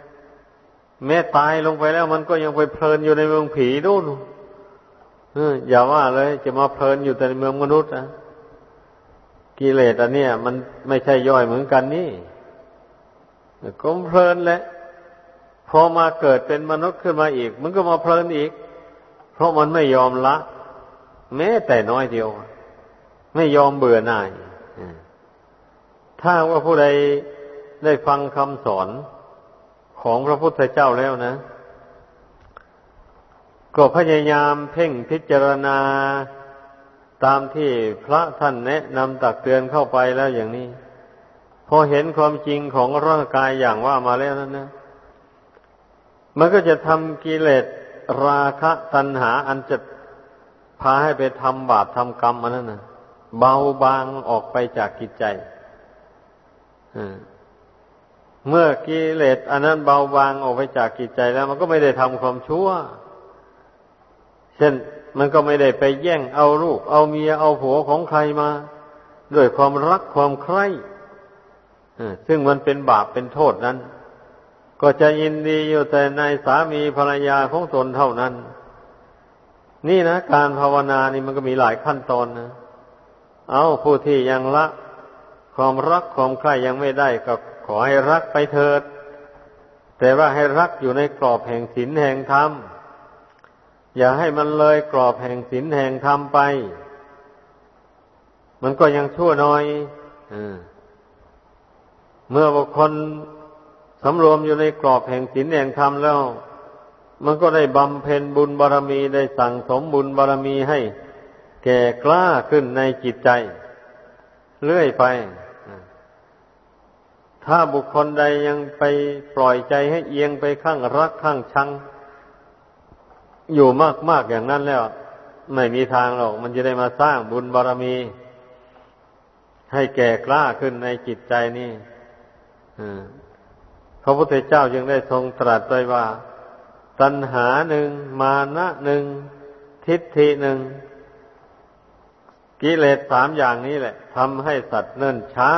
แม้ตายลงไปแล้วมันก็ยังไปเพลินอยู่ในเมืองผีนู่นอย่าว่าเลย จะมาเพลินอยู่แต่ในเมืองมนุษย์นะกิเลสอันเนี้ยมันไม่ใช่ย่อยเหมือนกันนี่ก็เพลินแหละพอมาเกิดเป็นมนุษย์ขึ้นมาอีก มันก็มาเพลินอีก เพราะมันไม่ยอมละ แม้แต่น้อยเดียว ไม่ยอมเบื่อหน่ายถ้าว่าผู้ใดได้ฟังคำสอน ของพระพุทธเจ้าแล้วนะ ก็พยายามเพ่งพิจารณาตามที่พระท่านแนะนำตักเตือนเข้าไปแล้วอย่างนี้ พอเห็นความจริงของร่างกายอย่างว่ามาแล้วนั้นนะมันก็จะทำกิเลสราคะตัณหาอันจะพาให้ไปทำบาปทำกรรมอันนั้นนะเบาบางออกไปจากกิจใจ เมื่อกิเลสอันนั้นเบาบางออกไปจากกิจใจแล้ว มันก็ไม่ได้ทำความชั่ว เช่นมันก็ไม่ได้ไปแย่งเอาลูก เอาเมียเอาผัวของใครมาด้วยความรักความใคร่ซึ่งมันเป็นบาปเป็นโทษนั้น ก็จะยินดีอยู่แต่ในสามีภรรยาของตนเท่านั้น นี่นะ การภาวนานี่มันก็มีหลายขั้นตอนนะ เอาผู้ที่ยังละ ความรักความใคร่ยังไม่ได้ก็ ขอให้รักไปเถิด แต่ว่าให้รักอยู่ในกรอบแห่งศีลแห่งธรรม อย่าให้มันเลยกรอบแห่งศีลแห่งธรรมไป มันก็ยังชั่วน้อยอเมื่อบุคคลสำรวมอยู่ในกรอบแห่งศีลแห่งธรรมแล้ว มันก็ได้บำเพ็ญบุญบารรมีได้สั่งสมบุญบารรมีให้ แก่กล้าขึ้นในจิตใจ เรื่อยไป ถ้าบุคคลใดยังไปปล่อยใจให้เอียงไปข้างรักข้างชัง อยู่มากๆอย่างนั้นแล้ว ไม่มีทางหรอก มันจะได้มาสร้างบุญบารรมี ให้แก่กล้าขึ้นในจิตใจนี่พระพุทธเจ้าจึงได้ทรงตรัสไว้ว่า ตัณหาหนึ่งมานะหนึ่งทิฏฐิหนึ่งกิเลสสามอย่างนี้แหละทำให้สัตว์เนิ่นช้า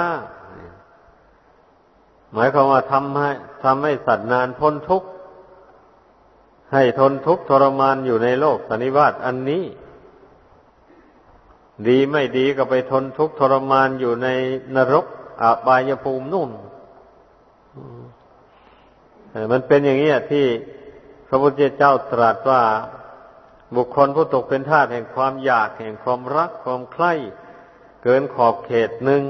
หมายความว่าทำให้ทำให้สัตว์นานพ้นทุกข์ให้ทนทุกข์ทรมานอยู่ในโลกสันนิวาตอันนี้ ดีไม่ดีก็ไปทนทุกข์ทรมานอยู่ในนรกอาบายภูมินุ่มมันเป็นอย่างนี้ที่พระพุทธเจ้าตรัสว่าบุคคลผู้ตกเป็นทาสแห่งความอยากแห่งความรักความใคร่เกินขอบเขตหนึ่ง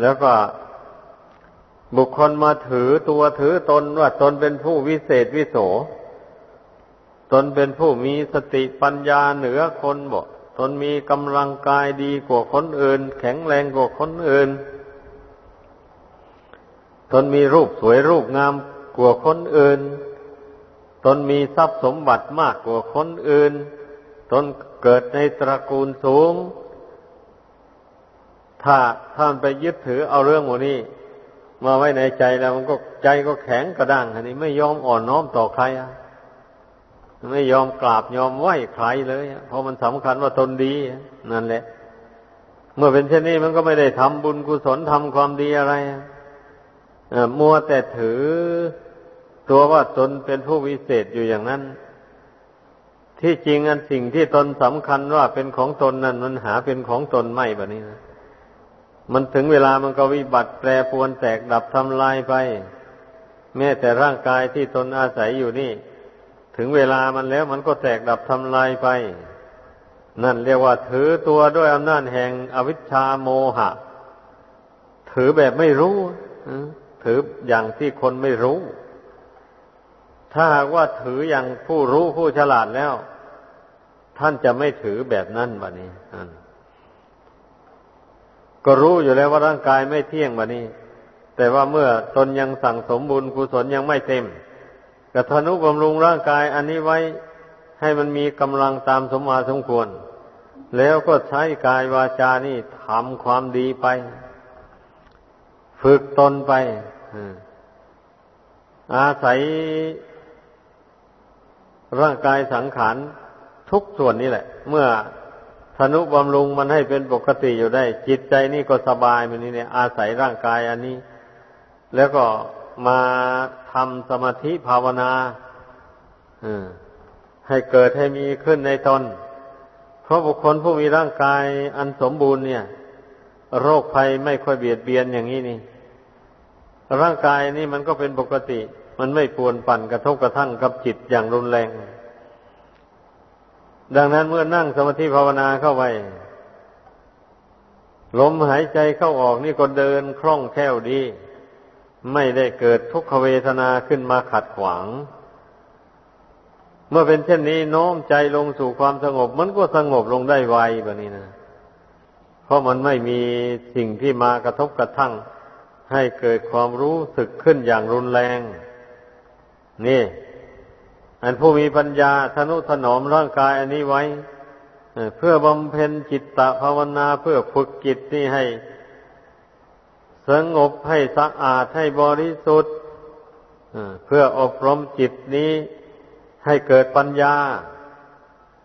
แล้วก็ บุคคลมาถือตัวถือตนว่าตนเป็นผู้วิเศษวิโส ตนเป็นผู้มีสติปัญญาเหนือคนบอกตนมีกำลังกายดีกว่าคนอื่น แข็งแรงกว่าคนอื่น ตนมีรูปสวยรูปงามกว่าคนอื่น ตนมีทรัพย์สมบัติมากกว่าคนอื่น ตนเกิดในตระกูลสูง ถ้าท่านไปยึดถือเอาเรื่องหมดนี้ มาไว้ในใจแล้วมันก็ใจก็แข็งกระด้างอันนี้ไม่ยอมอ่อนน้อมต่อใครอะไม่ยอมกราบยอมไหว้ใครเลยเพราะมันสำคัญว่าตนดีนั่นแหละ เมื่อเป็นเช่นนี้มันก็ไม่ได้ทำบุญกุศลทำความดีอะไรมัวแต่ถือตัวว่าตนเป็นผู้วิเศษอยู่อย่างนั้น ที่จริงอันสิ่งที่ตนสำคัญว่าเป็นของตนนั้นมันหาเป็นของตนไม่แบบนี้นะ มันถึงเวลามันก็วิบัติแปรปวนแตกดับทำลายไป แม้แต่ร่างกายที่ตนอาศัยอยู่นี่ ถึงเวลามันแล้วมันก็แตกดับทำลายไป นั่นเรียกว่าถือตัวด้วยอำนาจแห่งอวิชชาโมหะ ถือแบบไม่รู้ถืออย่างที่คนไม่รู้ ถ้าหากว่าถืออย่างผู้รู้ผู้ฉลาดแล้ว ท่านจะไม่ถือแบบนั้นบะนี้ ก็รู้อยู่แล้วว่าร่างกายไม่เที่ยงบะนี้ แต่ว่าเมื่อตนยังสั่งสมบุญกุศลยังไม่เต็มกระทนุบำรุงร่างกายอันนี้ไว้ให้มันมีกำลังตามสมมาสมควร แล้วก็ใช้กายวาจานี่ทำความดีไป ฝึกตนไปอาศัยร่างกายสังขารทุกส่วนนี่แหละ เมื่อ ธนุบำรุงมันให้เป็นปกติอยู่ได้ จิตใจนี่ก็สบายมันนี่เนี่ย อาศัยร่างกายอันนี้ แล้วก็มาทำสมาธิภาวนาให้เกิดให้มีขึ้นในตน เพราะบุคคลผู้มีร่างกายอันสมบูรณ์เนี่ย โรคภัยไม่ค่อยเบียดเบียนอย่างนี้นี่ ร่างกายนี่มันก็เป็นปกติ มันไม่ปวนปั่นกระทบกระทั่งกับจิตอย่างรุนแรง ดังนั้นเมื่อนั่งสมาธิภาวนาเข้าไปลมหายใจเข้าออกนี่ก็เดินคล่องแคล่วดี ไม่ได้เกิดทุกขเวทนาขึ้นมาขัดขวาง เมื่อเป็นเช่นนี้โน้มใจลงสู่ความสงบ มันก็สงบลงได้ไวแบบนี้นะเพราะมันไม่มีสิ่งที่มากระทบกระทั่ง ให้เกิดความรู้สึกขึ้นอย่างรุนแรง นี่ อันผู้มีปัญญาทนุถนอมร่างกายอันนี้ไว้เพื่อบำเพ็ญจิตตภาวนาเพื่อฝึกจิตนี่ให้ สงบให้สะอาดให้บริสุทธิ์เพื่ออบรมจิตนี้ให้เกิดปัญญา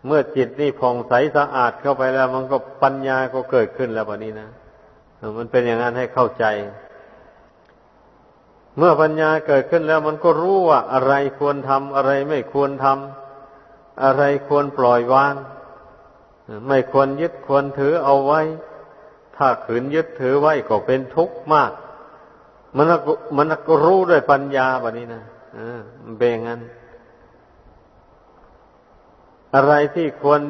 เมื่อจิตนี่ผ่องใสสะอาดเข้าไปแล้ว มันก็ปัญญาก็เกิดขึ้นแล้วแบบนี้นะมันเป็นอย่างนั้นให้เข้าใจ เมื่อปัญญาเกิดขึ้นแล้วมันก็รู้ว่าอะไรควรทำอะไรไม่ควรทำอะไรควรปล่อยวาง ไม่ควรยึดควรถือเอาไว้ ถ้าขืนยึดถือไว้ก็เป็นทุกข์มาก มันก็มันก็รู้ด้วยปัญญาแบบนี้นะมันเป็นอย่างนั้น อะไรที่ควร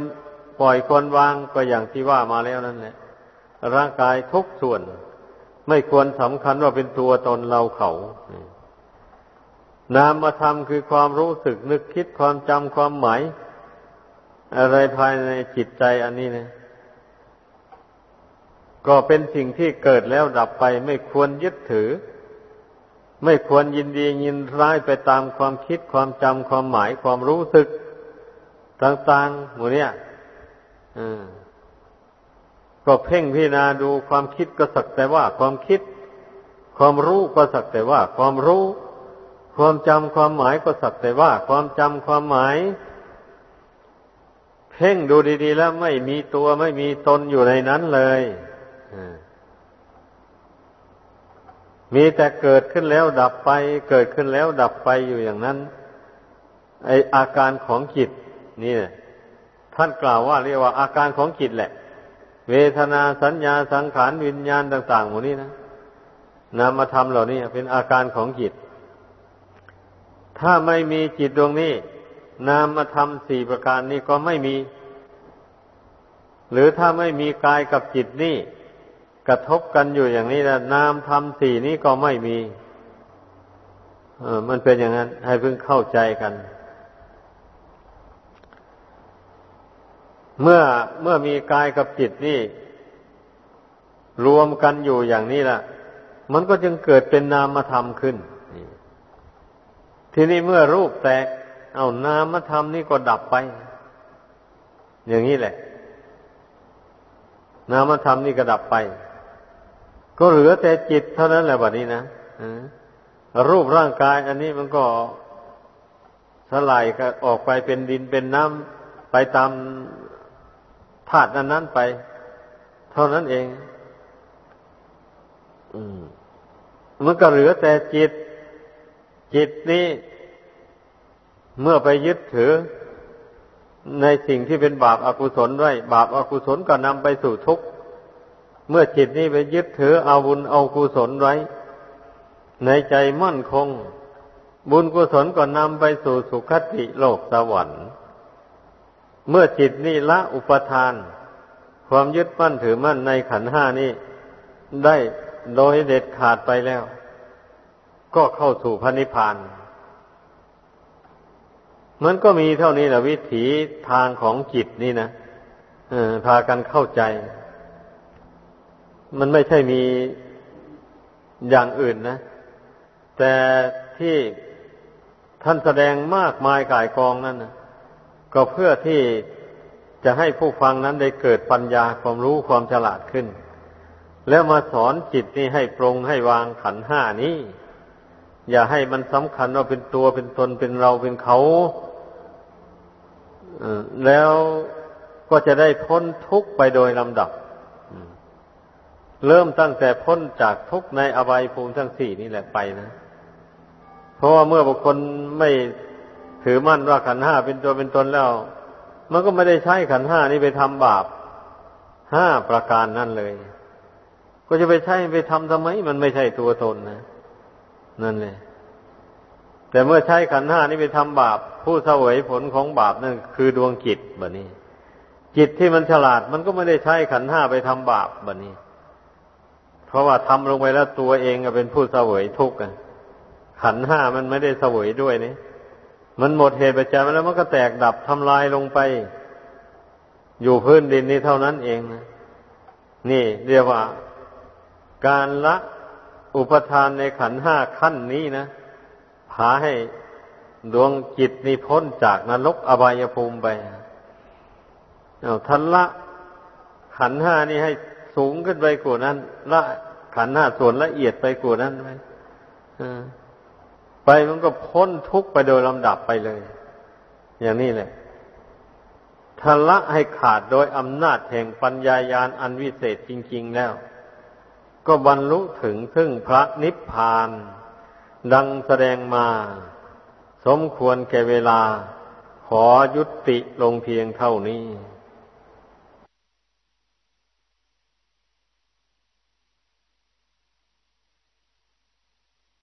ปล่อยควรวางก็อย่างที่ว่ามาแล้วนั่นแหละร่างกายทุกส่วน ไม่ควรสำคัญว่าเป็นตัวตนเราเขานามธรรมคือความรู้สึกนึกคิดความจำความหมาย อะไรภายในจิตใจอันนี้นะก็เป็นสิ่งที่เกิดแล้วดับไป ไม่ควรยึดถือ ไม่ควรยินดียินร้ายไปตามความคิดความจำความหมายความรู้สึก ต่างๆหมดเนี่ยอืม ก็เพ่งพิจารณาดูความคิดก็สักแต่ว่าความคิด ความรู้ก็สักแต่ว่า ความรู้ ความจำความหมายก็สักแต่ว่า ความจำความหมาย เพ่งดูดีๆ แล้วไม่มีตัวไม่มีตนอยู่ในนั้นเลยมีแต่เกิดขึ้นแล้วดับไป เกิดขึ้นแล้วดับไปอยู่อย่างนั้น ไออาการของจิตนี่ท่านกล่าวว่าเรียกว่าอาการของจิตแหละ เวทนาสัญญาสังขารวิญญาณต่างๆหมดนี้นะนามธรรมเหล่านี้เป็นอาการของจิต ถ้าไม่มีจิตดวงนี้ นามธรรมสี่ประการนี้ก็ไม่มี หรือถ้าไม่มีกายกับจิตนี่กระทบกันอยู่อย่างนี้นะนามธรรมสี่นี้ก็ไม่มี เออ มันเป็นอย่างนั้น ให้เพิ่งเข้าใจกัน เมื่อเมื่อมีกายกับจิตนี่ รวมกันอยู่อย่างนี้ล่ะ มันก็จึงเกิดเป็นนามธรรมขึ้น ทีนี้เมื่อรูปแตก เอานามธรรมนี่ก็ดับไป อย่างนี้แหละ นามธรรมนี่ก็ดับไป ก็เหลือแต่จิตเท่านั้นแหละบัดนี้นะรูปร่างกาย อันนี้มันก็สลายก็ออกไปเป็นดินเป็นน้ำไปตาม ธาตุนั้นๆไป เท่านั้นเองมันก็เหลือแต่จิต จิตนี้ เมื่อไปยึดถือ ในสิ่งที่เป็นบาปอากุศลไว้ บาปอากุศลก็นำไปสู่ทุกข์ เมื่อจิตนี้ไปยึดถือเอาบุญเอากุศลไว้ ในใจมั่นคง บุญกุศลก็นำไปสู่สุคติโลกสวรรค์ เมื่อจิตนี้ละอุปทาน ความยึดมั่นถือมั่นในขันห้านี้ได้โดยเด็ดขาดไปแล้ว ก็เข้าสู่พระนิพพาน มันก็มีเท่านี้แหละวิถีทางของจิตนี่นะพากันเข้าใจ มันไม่ใช่มีอย่างอื่นนะ แต่ที่ท่านแสดงมากมายกายกองนั่นนะ ก็เพื่อที่จะให้ผู้ฟังนั้นได้เกิดปัญญาความรู้ความฉลาดขึ้น แล้วมาสอนจิตนี่ให้ปรงให้วางขันห้านี้ อย่าให้มันสำคัญว่าเป็นตัวเป็นตนเป็นเราเป็นเขาแล้วก็จะได้พ้นทุกข์ไปโดยลำดับ เริ่มตั้งแต่พ้นจากทุกข์ในอบายภูมิทั้งสี่นี่แหละไปนะ เพราะว่าเมื่อบุคคลไม่ ถือมั่นว่าขันห้าเป็นตัวเป็นตนแล้ว มันก็ไม่ได้ใช้ขันห้านี้ไปทำบาปห้าประการนั่นเลย ก็จะไปใช้ไปทำทำไม มันไม่ใช่ตัวตนนะนั่นเลยแต่เมื่อใช้ขันห้านี้ไปทำบาป ผู้เสวยผลของบาปนั่นคือดวงจิตแบบนี้ จิตที่มันฉลาด มันก็ไม่ได้ใช้ขันห้าไปทำบาปแบบนี้ เพราะว่าทำลงไปแล้วตัวเองก็เป็นผู้เสวยทุกข์ขันห้ามันไม่ได้เสวยด้วยนี่ มันหมดเหตุปัจจัยแล้วมันก็แตกดับทำลายลงไป อยู่พื้นดินนี้เท่านั้นเองนะนี่เรียกว่าการละอุปทานในขันห้าขั้นนี้นะพาให้ดวงจิตนี้พ้นจากนรกอบายภูมิไปเอาทันละขันห้านี้ให้สูงขึ้นไปกว่านั้น ละขันห้าส่วนละเอียดไปกว่านั้นไป ไปมันก็พ้นทุกข์ไปโดยลำดับไปเลย อย่างนี้แหละทละให้ขาดโดยอำนาจแห่งปัญญายาณอันวิเศษจริง ๆแล้ว ก็บรรลุถึงซึ่งพระนิพพาน ดังแสดงมา สมควรแก่เวลา ขอยุติลงเพียงเท่านี้